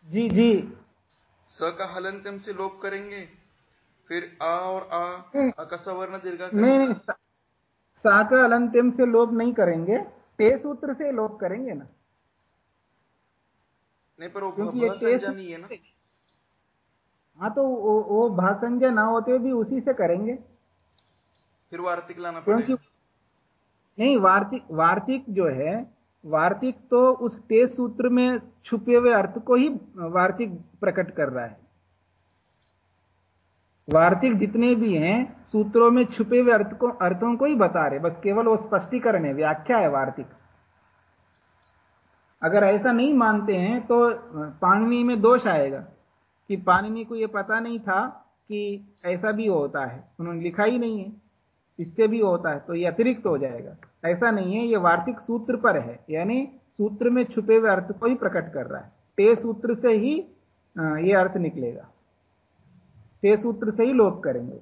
जी जी।
स का हलंत्यम से लोप करेंगे। फिर आ और आ का सवर्ण दीर्घा
नहीं नहीं, सा सा का अलंत्यम से लोप नहीं करेंगे ते सूत्र से लोप करेंगे ना।
नहीं पर वो नहीं है ना।
हाँ तो वो, वो भाषंजय ना होते भी उसी से करेंगे।
फिर वार्तिक लाना
क्योंकि नहीं वार्तिक वार्तिक जो है वार्तिक तो उस ते सूत्र में छुपे हुए अर्थ को ही वार्तिक प्रकट कर रहा है। वार्तिक जितने भी हैं, सूत्रों में छुपे हुए अर्थ को, अर्थों को ही बता रहे, बस केवल वो स्पष्टीकरण है, व्याख्या है वार्तिक। अगर ऐसा नहीं मानते हैं तो पाणिनि में दोष आएगा, कि पाणिनि को यह पता नहीं था कि ऐसा भी होता है। उन्होंने लिखा ही नहीं है। इससे भी होता है तो ये अतिरिक्त हो जाएगा। ऐसा नहीं है, ये वार्तिक सूत्र पर है, यानी सूत्र में छुपे हुए अर्थ को ही प्रकट कर रहा है। ते सूत्र से ही ये अर्थ निकलेगा। ते सूत्र से ही लोप करेंगे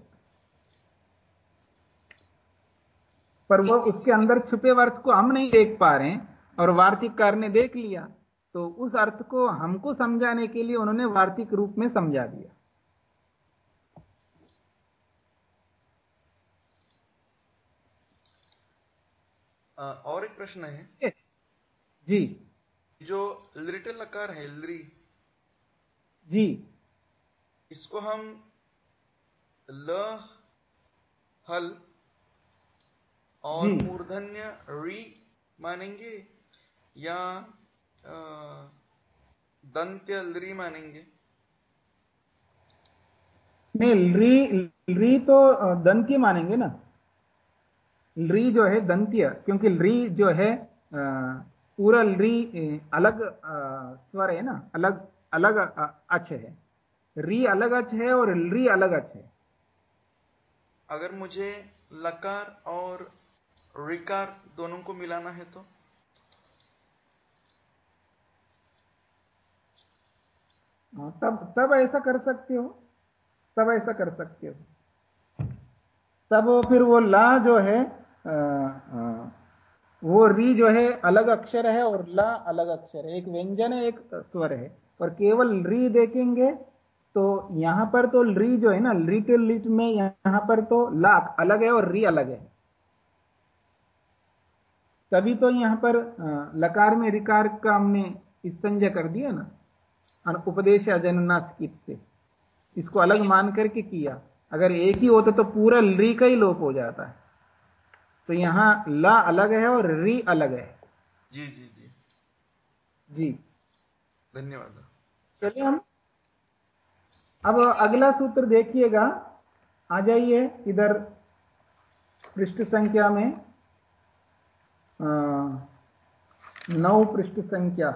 पर वो उसके अंदर छुपे हुए अर्थ को हम नहीं देख पा रहे हैं, और वार्तिककार ने देख लिया तो उस अर्थ को हमको समझाने के लिए उन्होंने वार्तिक रूप में समझा दिया।
और एक प्रश्न है।
जी।
जो लिटिल लकार है लरी।
जी।
इसको हम ल हल और मूर्धन्य री मानेंगे या दंत्य लरी मानेंगे।
नहीं री री तो दंत्य मानेंगे ना। री जो है दंत्य क्योंकि री जो है पूरा री अलग स्वर है ना अलग अलग अच है। री अलग अच है और री अलग अच है।
अगर मुझे लकार और रिकार दोनों को मिलाना है तो?
तब तब ऐसा कर सकते हो। तब ऐसा कर सकते हो। तब वो फिर वो ला जो है वो री जो है, अलग अक्षर है और ला अलग अक्षर है। एक व्यंजन है, एक स्वर है। और केवल री देखेंगे तो यहाँ पर तो री जो है ना लिट लिट में यहाँ पर तो ला अलग है और री अलग है। तभी तो यहाँ पर लकार में रिकार का हमने इस संजय कर दिया ना उपदेश अजनुनास्कित से। इसको अलग मान करके किया। अगर एक ही होता तो पूरा री का ही लोप हो जाता है। तो यहाँ ला अलग है और री अलग है।
जी जी जी।
जी।
धन्यवाद।
चलिए हम अब अगला सूत्र देखिएगा। आ जाइए इधर पृष्ठ संख्या में। नौ पृष्ठ संख्या।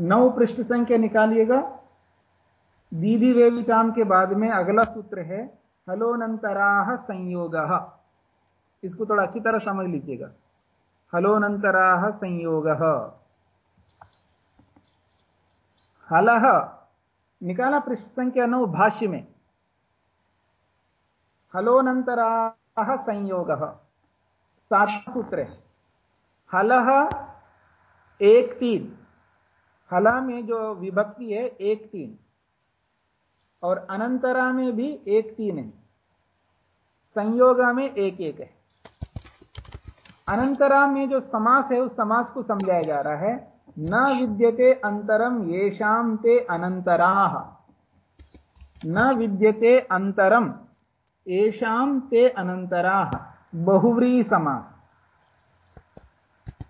नौ पृष्ठ संख्या निकालिएगा। दीदी वेविटाम के बाद में अगला सूत्र है हलोनंतराह संयोग। इसको थोड़ा अच्छी तरह समझ लीजिएगा। हलोनंतराह संयोग। हलह निकाला पृष्ठ संख्या नौ, भाष्य में। हलोनंतराह संयोग। सात सूत्र है। हलह एक तीन। हला में जो विभक्ति है, एक तीन। और अनंतरा में भी एक तीन है। संयोगा में एक एक है। अनंतरा में जो समास है, उस समास को समझाया जा रहा है। न विद्यते अंतरम येषाम ते अनंतरा। न विद्यते अंतरम येषाम ते अनंतराह बहुव्री समास।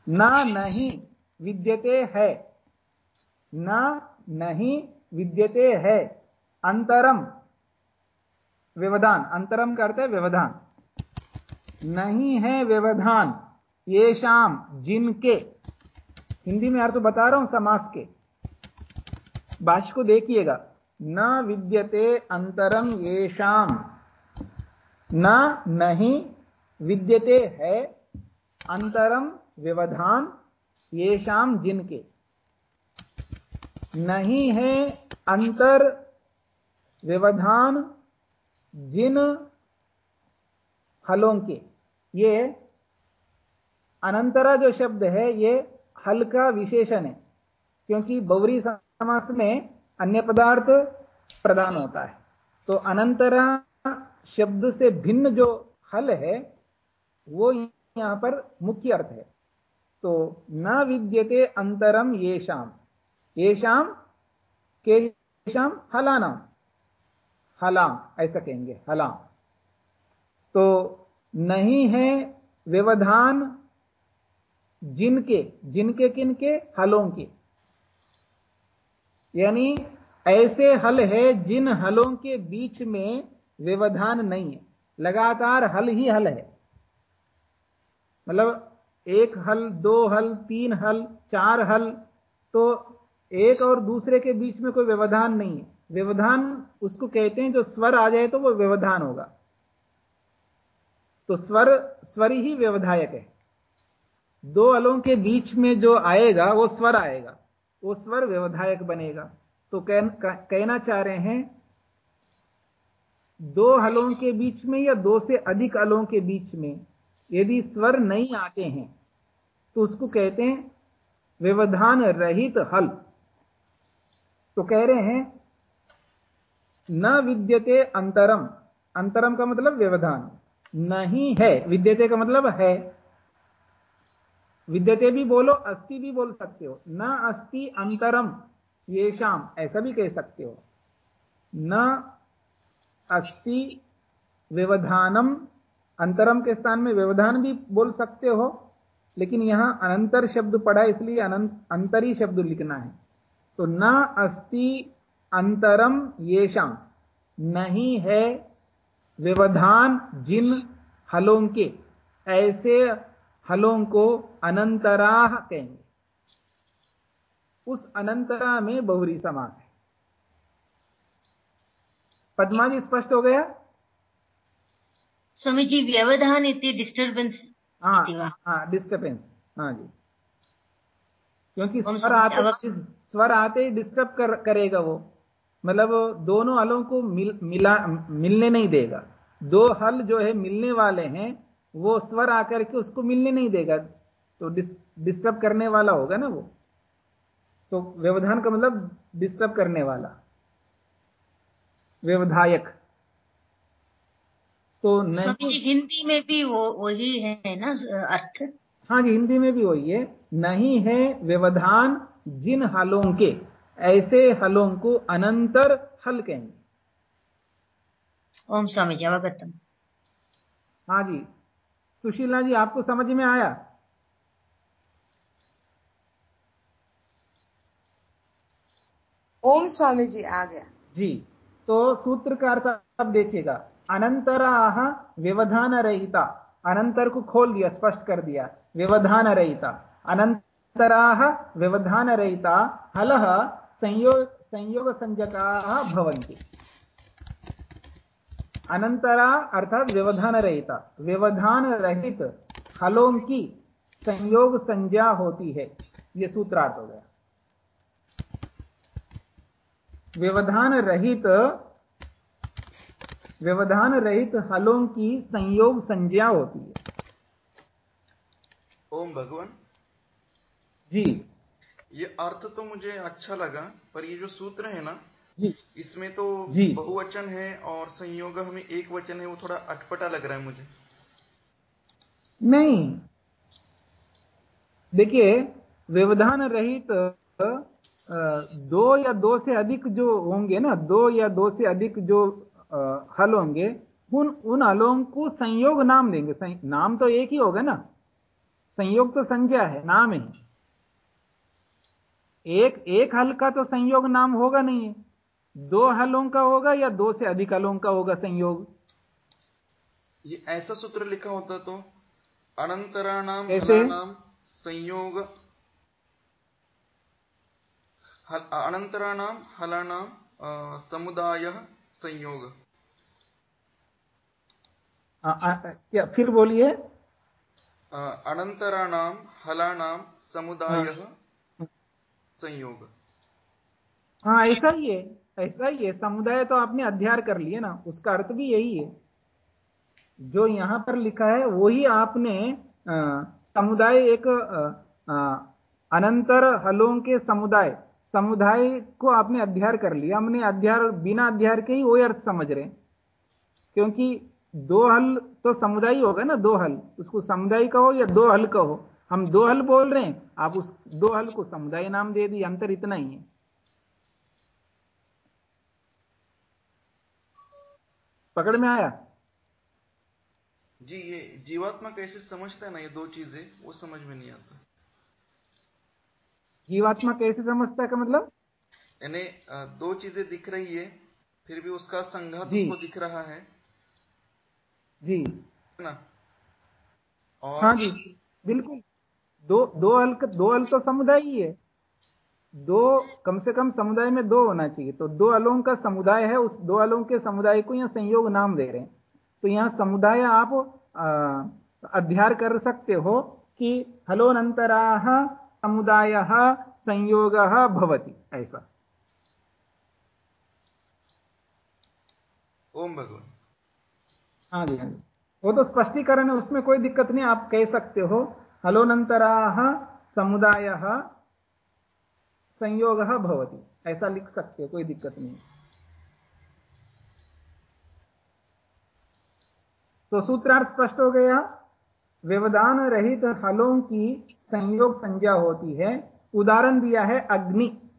ना नहीं विद्यते है। ना नहीं विद्यते है। अंतरम व्यवधान। अंतरम करते व्यवधान। नहीं है व्यवधान। ये शाम जिनके। हिंदी में अर्थ बता रहा हूँ समास के। भाष्य को देखिएगा। न विद्यते अंतरम ये शाम न नहीं विद्यते है अंतरम व्यवधान ये शाम जिनके। नहीं है अंतर व्यवधान जिन हलों के। ये अनंतरा जो शब्द है, ये हल का विशेषण है, क्योंकि बौरी समास में अन्य पदार्थ प्रदान होता है। तो अनंतरा शब्द से भिन्न जो हल है, वो यहाँ पर मुख्य अर्थ है। तो न विद्यते अंतरम ये शाम ये शाम के शाम हलानाम। हलाम, ऐसा कहेंगे, हलाम। तो नहीं है व्यवधान जिनके जिनके किनके? हलों के। यानी ऐसे हल है जिन हलों के बीच में व्यवधान नहीं है। लगातार हल ही हल है। मतलब एक हल, दो हल, तीन हल, चार हल तो एक और दूसरे के बीच में कोई व्यवधान नहीं है। व्यवधान उसको कहते हैं, जो स्वर आ जाए तो वो व्यवधान होगा। तो स्वर स्वर ही व्यवधायक है। दो अलों के बीच में जो आएगा वो स्वर आएगा। वो स्वर व्यवधायक बनेगा। तो कह, कहना चाह रहे हैं दो हलों के बीच में या दो से अधिक अलों के बीच में यदि स्वर नहीं आते हैं तो उसको कहते हैं व्यवधान रहित हल। तो कह रहे हैं न विद्यते अंतरम। अंतरम का मतलब व्यवधान। नहीं है। विद्यते का मतलब है। विद्यते भी बोलो, अस्ति भी बोल सकते हो। न अस्ति अंतरम ये शाम ऐसा भी कह सकते हो। न अस्ति व्यवधानम, अंतरम के स्थान में व्यवधान भी बोल सकते हो, लेकिन यहाँ अनंतर शब्द पढ़ा, इसलिए अंतरी शब्द लिखना है। तो न अस्ति अंतरम ये शाम नहीं है व्यवधान जिन हलों के। ऐसे हलों को अनंतराह कहेंगे। उस अनंतरा में बहुरी समास है। पद्मा जी स्पष्ट हो गया?
स्वामी जी व्यवधान इतनी डिस्टर्बेंस
हाँ हाँ डिस्टर्बेंस हाँ जी। क्योंकि स्वर आते स्वर आते ही डिस्टर्ब कर, करेगा वो। मतलब दोनों हलों को मिल, मिला मिलने नहीं देगा। दो हल जो है मिलने वाले हैं वो स्वर आकर के उसको मिलने नहीं देगा तो डिस, डिस्टर्ब करने वाला होगा ना वो। तो व्यवधान का मतलब डिस्टर्ब करने वाला। व्यवधायक।
तो नहीं हिंदी में भी वो वही है ना अर्थ?
हाँ जी हिंदी में भी वही है। नहीं है व्यवधान जिन हलों के ऐसे हलों को अनंतर हल कहेंगे।
ओम स्वामी जी अवगतम।
हाँ जी। सुशीला जी आपको समझ में आया?
ओम स्वामी जी आ गया।
जी तो सूत्र का अर्थ अब देखिएगा। अनंतराह व्यवधान रहिता अनंतर को खोल दिया स्पष्ट कर दिया। व्यवधान रहिता अनंतराह व्यवधान रहिता हलह संयोग संयोग संजका भवंती अनंतरा अर्थात व्यवधान रहिता व्यवधान रहित हलों की संयोग संज्ञा होती है। यह सूत्रार्थ हो गया। व्यवधान रहित व्यवधान रहित हलों की संयोग संज्ञा होती है।
ओम भगवान।
जी।
ये अर्थ तो मुझे अच्छा लगा पर ये जो सूत्र है ना
जी।
इसमें तो
जी।
बहुवचन है और संयोग हमें एक वचन है वो थोड़ा अटपटा लग रहा है मुझे।
नहीं। देखिए व्यवधान रहित दो या दो से अधिक जो होंगे ना दो या दो से अधिक जो हल होंगे उन उन हलों को संयोग नाम देंगे। नाम तो एक ही होगा ना। संयोग तो संज्ञा है नाम है। एक एक हल का तो संयोग नाम होगा नहीं। है दो हलों का होगा या दो से अधिक हलों का होगा संयोग?
ये ऐसा सूत्र लिखा होता तो अनंतराणाम? हलानाम संयोग हल- अनंतराणाम हलानाम समुदाय संयोग।
आ, आ, क्या फिर बोलिए।
अनंतराणाम हलानाम समुदाय संयोग।
हाँ ऐसा ही है। ऐसा ही है समुदाय तो आपने अध्ययन कर लिए ना उसका अर्थ भी यही है। जो यहाँ पर लिखा है वही आपने समुदाय एक अ, अनंतर हलों के समुदाय समुदाय को आपने अध्ययन कर लिया। हमने अध्ययन बिना अध्ययन के ही वही अर्थ समझ रहे हैं। क्योंकि दो हल तो समुदाय होगा ना दो हल। उसको समुदाय कहो या दो हल कहो। हम दो हल बोल रहे हैं आप उस दो हल को समुदाय नाम दे दिए अंतर इतना ही है। पकड़ में आया?
जी ये जीवात्मा कैसे समझता है ना ये दो चीज़ें वो समझ में नहीं आता।
जीवात्मा कैसे समझता है का मतलब?
यानी दो चीज़ें दिख रही है फिर भी उसका संघात उसको दिख रहा है।
जी।
है ना? और
हाँ जी बिल्कुल। दो दो अल्क दो तो समुदाय ही है। दो कम से कम समुदाय में दो होना चाहिए। तो दो हलों का समुदाय है उस दो हलों के समुदाय को यहाँ संयोग नाम दे रहे हैं। तो यहाँ समुदाय आप अध्ययन कर सकते हो कि हलोनंतरा समुदाय संयोग भवति ऐसा।
ओम भगवान।
हाँ जी हाँ जी। वो तो स्पष्टीकरण है उसमें कोई दिक्कत नहीं आप कह सकते हो हलोनंतरा समुदाय संयोग भवति। ऐसा लिख सकते हो, कोई दिक्कत नहीं तो सूत्रार्थ स्पष्ट हो गया। व्यवधान रहित हलों की संयोग संज्ञा होती है। उदाहरण दिया है अग्नि।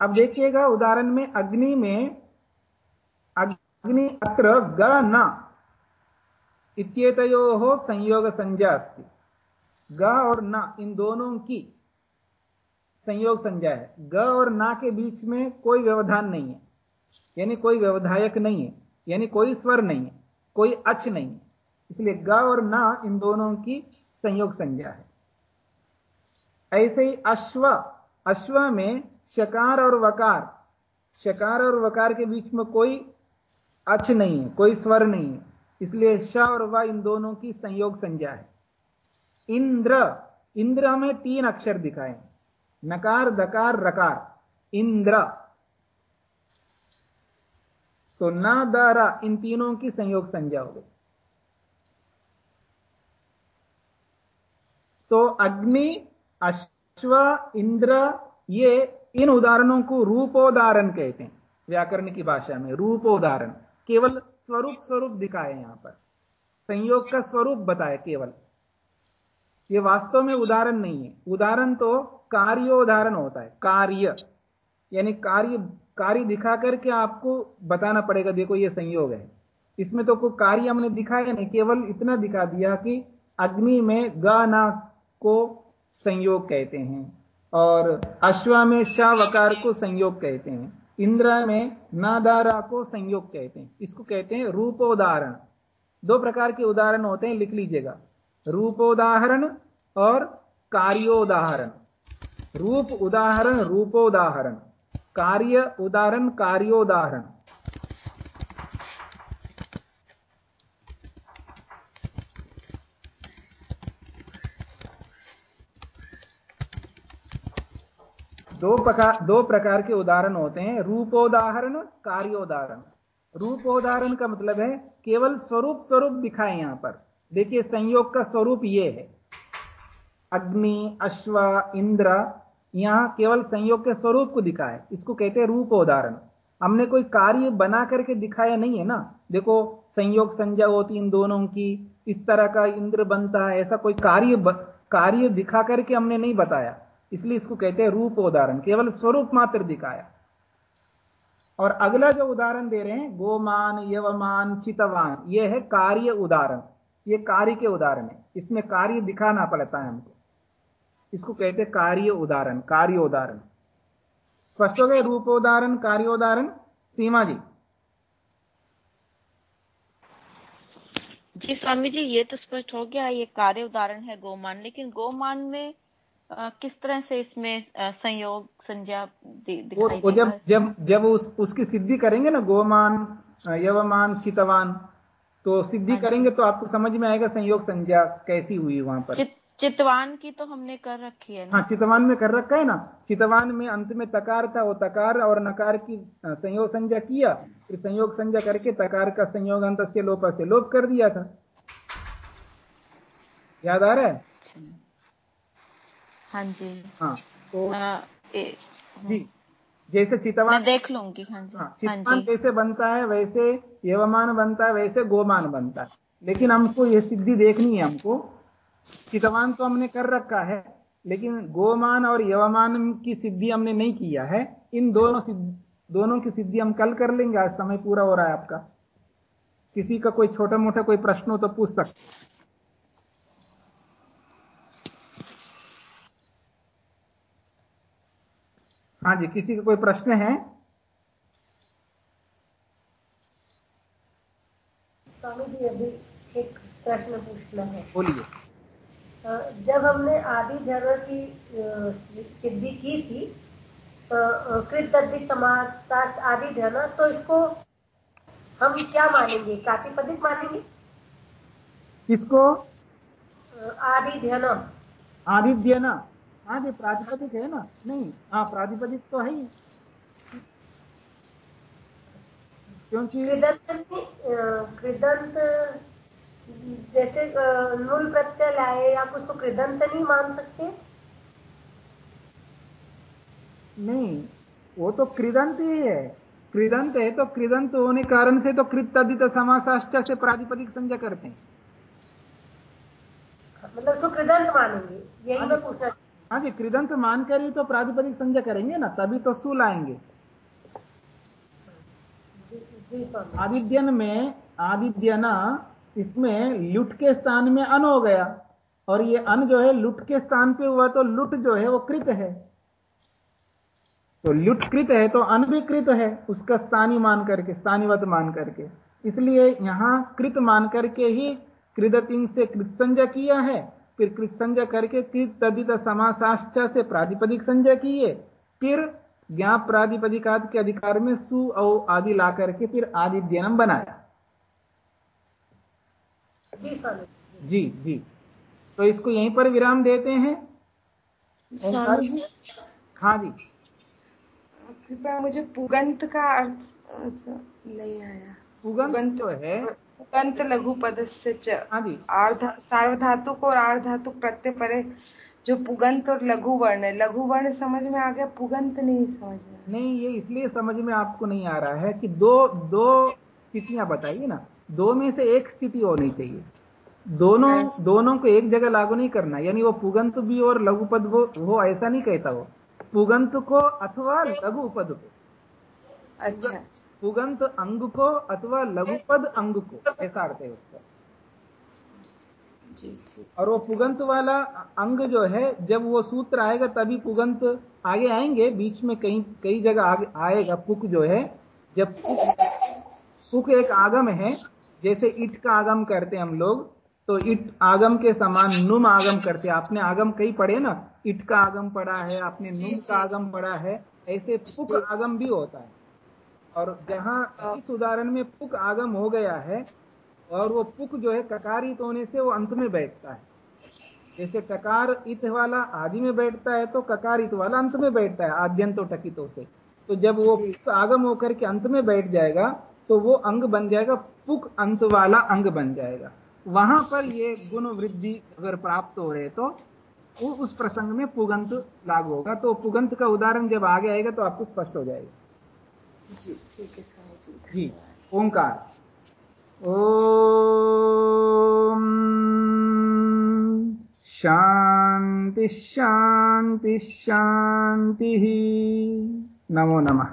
अब देखिएगा, उदाहरण में अग्नि में अग्नि अत्र ग न इत्येतयोः संयोग संज्ञा अस्ति। ग और न, इन दोनों की संयोग संज्ञा है। ग और ना के बीच में कोई व्यवधान नहीं है। यानी कोई व्यवधायक नहीं है। यानी कोई स्वर नहीं है। कोई अच नहीं है। इसलिए ग और ना इन दोनों की संयोग संज्ञा है। ऐसे ही अश्व अश्व में शकार और वकार, शकार और वकार के बीच में कोई अच नहीं है, कोई स्वर नहीं है। इसलिए श और व इन दोनों की संयोग संज्ञा है। इंद्र इंद्र में तीन अक्षर दिखाए नकार, दकार, रकार, इंद्र। तो न, द, र, इन तीनों की संयोग संज्ञा हो गई। तो अग्नि, अश्व, इंद्र, ये इन उदाहरणों को रूपोदाहरण कहते हैं। व्याकरण की भाषा में रूपोदाहरण केवल स्वरूप स्वरूप दिखाए यहाँ पर। संयोग का स्वरूप बताए केवल। ये वास्तव में उदाहरण नहीं है। उदाहरण तो कार्योदाहरण होता है, कार्य। यानी कार्य कार्य दिखा करके आपको बताना पड़ेगा, देखो ये संयोग है। इसमें तो कोई कार्य हमने दिखाया नहीं, केवल इतना दिखा दिया कि अग्नि में ग ना को संयोग कहते हैं, और अश्व में शावकार को संयोग कहते हैं, इंद्र में नादारा को संयोग कहते हैं। इसको कहते हैं रूपोदाहरण दो प्रकार के उदाहरण होते हैं, लिख लीजिएगा। रूपोदाहरण और कार्योदाहरण रूप उदाहरण, रूपोदाहरण। कार्य उदाहरण, कार्योदाहरण। दो प्रकार दो प्रकार के उदाहरण होते हैं, रूपोदाहरण, कार्योदाहरण। रूपोदाहरण का मतलब है, केवल स्वरूप स्वरूप दिखाए यहाँ पर। देखिए, संयोग का स्वरूप यह है। अग्नि, अश्व, इंद्र यहाँ केवल संयोग के स्वरूप को दिखाए इसको कहते हैं रूप उदाहरण। हमने कोई कार्य बना करके दिखाया नहीं है ना? देखो संयोग संज्ञा होती इन दोनों की इस तरह का इंद्र बनता है ऐसा कोई कार्य ब, कार्य दिखा करके हमने नहीं बताया। इसलिए इसको कहते हैं रूप उदाहरण। केवल स्वरूप मात्र दिखाया। और अगला जो उदाहरण दे रहे हैं गोमान यवमान चितवान यह है कार्य उदाहरण। ये कार्य के उदाहरण है। इसमें कार्य दिखाना पड़ता है हमको। इसको कहते हैं कार्य उदाहरण कार्य उदाहरण। स्पष्ट हो गए रूपोदाहरण कार्योदाहरण सीमा जी।
जी स्वामी जी ये तो स्पष्ट हो गया ये कार्य उदाहरण है गोमान। लेकिन गोमान में अ, किस तरह से इसमें संयोग संज्ञा
वो, वो जब जब जब उस उसकी सिद्धि करेंगे ना गोमान यवमान चितवान तो सिद्धि
हाँ
करेंगे तो आपको समझ में आएगा संयोग संज्ञा कैसी हुई वहाँ पर।
चित, चितवान की तो हमने कर रखी है ना।
हाँ चितवान में कर रखा है ना। चितवान में अंत में तकार था वो तकार और नकार की संयोग संज्ञा किया फिर संयोग संज्ञा करके तकार का संयोग अंत से लोप से लोप कर दिया था। याद आ रहा है?
हाँ जी।
हाँ तो
अ, ए-
जी जैसे चितवान
देख लूँगी हाँ जी।
हाँ
हाँ
चितवान
जी।
कैसे बनता है वैसे यवमान बनता है वैसे गोमान बनता है। लेकिन हमको ये सिद्धि देखनी है हमको चितवान तो हमने कर रखा है लेकिन गोमान और यवमान की सिद्धि हमने नहीं किया है। इन दोनों दोनों की सिद्धि हम कल कर लेंगे आज समय पूरा हो रहा है आपका। किसी का कोई छोटा मोटा कोई प्रश्न हो तो पूछ सकते हाँ जी किसी का कोई प्रश्न है?
स्वामी जी अभी एक प्रश्न पूछना है।
बोलिए।
जब हमने आदि धर्म की सिद्धि की थी कृत तद्धित समास आदि धर्म तो इसको हम क्या मानेंगे? प्रातिपदिक मानेंगे?
किसको?
आदि ध्यान
आदित्य ना हाँ जी प्रातिपदिक है ना? नहीं हाँ प्रातिपदिक तो है ही। क्योंकि
कृदंत जैसे नूल प्रत्यय लाए या कुछ तो कृदंत नहीं मान सकते
नहीं वो तो कृदंत ही है। कृदंत है तो कृदंत होने कारण से तो कृत तदित समासाष्ट से प्रातिपदिक संज्ञा करते हैं।
मतलब उसको कृदंत मानेंगे यही मैं पूछना
हाँ जी कृदंत मानकर ही तो प्रातिपदिक संज्ञा करेंगे ना तभी तो सु लाएँगे। आदित्यन में आदित्यना इसमें लुट के स्थान में अन हो गया। और ये अन जो है, लुट के स्थान पे हुआ तो लुट जो है, वो कृत है। तो लुट कृत है तो अन भी कृत है, उसका स्थानीय मान करके स्थानीयवत मान करके। इसलिए यहाँ कृत मान करके ही कृदतिंग से कृत संज्ञा किया है। फिर कृत संज्ञा करके कृत तदित समासाष्ट से प्रातिपदिक संज्ञा किए फिर ज्ञाप प्रातिपदिकात के अधिकार में सु आदि ला करके फिर आदि जन्म बनाया।
जी
जी। जी तो इसको यहीं पर विराम देते हैं। हाँ जी।
कृपया मुझे पुगंत का अर्थ अच्छा नहीं आया।
पुगंत जो है।
पुगंत लघु पद से च
हाँ जी।
सार्वधातुक और आर्धातुक प्रत्यय परे जो पुगंत और लघु वर्ण है। लघु वर्ण समझ में आ गया पुगंत नहीं समझ में
नहीं ये इसलिए समझ में आपको नहीं आ रहा है कि दो दो स्थितियाँ बताइए ना। दो में से एक स्थिति होनी चाहिए। दोनों दोनों को एक जगह लागू नहीं करना। यानी वो पुगंत भी और लघु पद वो वो ऐसा नहीं कहता वो। पुगंत को अथवा लघु पद को।
अच्छा। अच्छा
पुगंत अंग को अथवा लघु पद अंग को ऐसा अर्थ है उसका। और वो पुगंत वाला अंग जो है जब वो सूत्र आएगा तभी पुगंत आगे आएँगे बीच में कई कई जगह आएगा पुक जो है जब पुक पुक एक आगम है जैसे इट का आगम करते हम लोग तो इट आगम के समान नुम आगम करते आपने आगम कई पढ़े ना? इट का आगम पढ़ा है आपने नुम का आगम पढ़ा है ऐसे पुक आगम भी होता है। और जहाँ इस उदाहरण में पुक आगम हो गया है और वो पुक जो है ककारित होने से वो अंत में बैठता है। जैसे ककार इत वाला आदि में बैठता है तो ककार इत वाला अंत में बैठता है आद्यंतो टकितों से। तो जब वो आगम होकर के अंत में बैठ जाएगा तो वो अंग बन जाएगा पुक अंत वाला अंग बन जाएगा। वहाँ पर ये गुण वृद्धि अगर प्राप्त हो रहे तो वो उस प्रसंग में पुगंत लागू होगा। तो पुगंत का उदाहरण जब आगे आएगा तो आपको स्पष्ट हो जाएगा।
जी ठीक है
जी ओंकार। ओम शांति शांति शांति नमो नमः।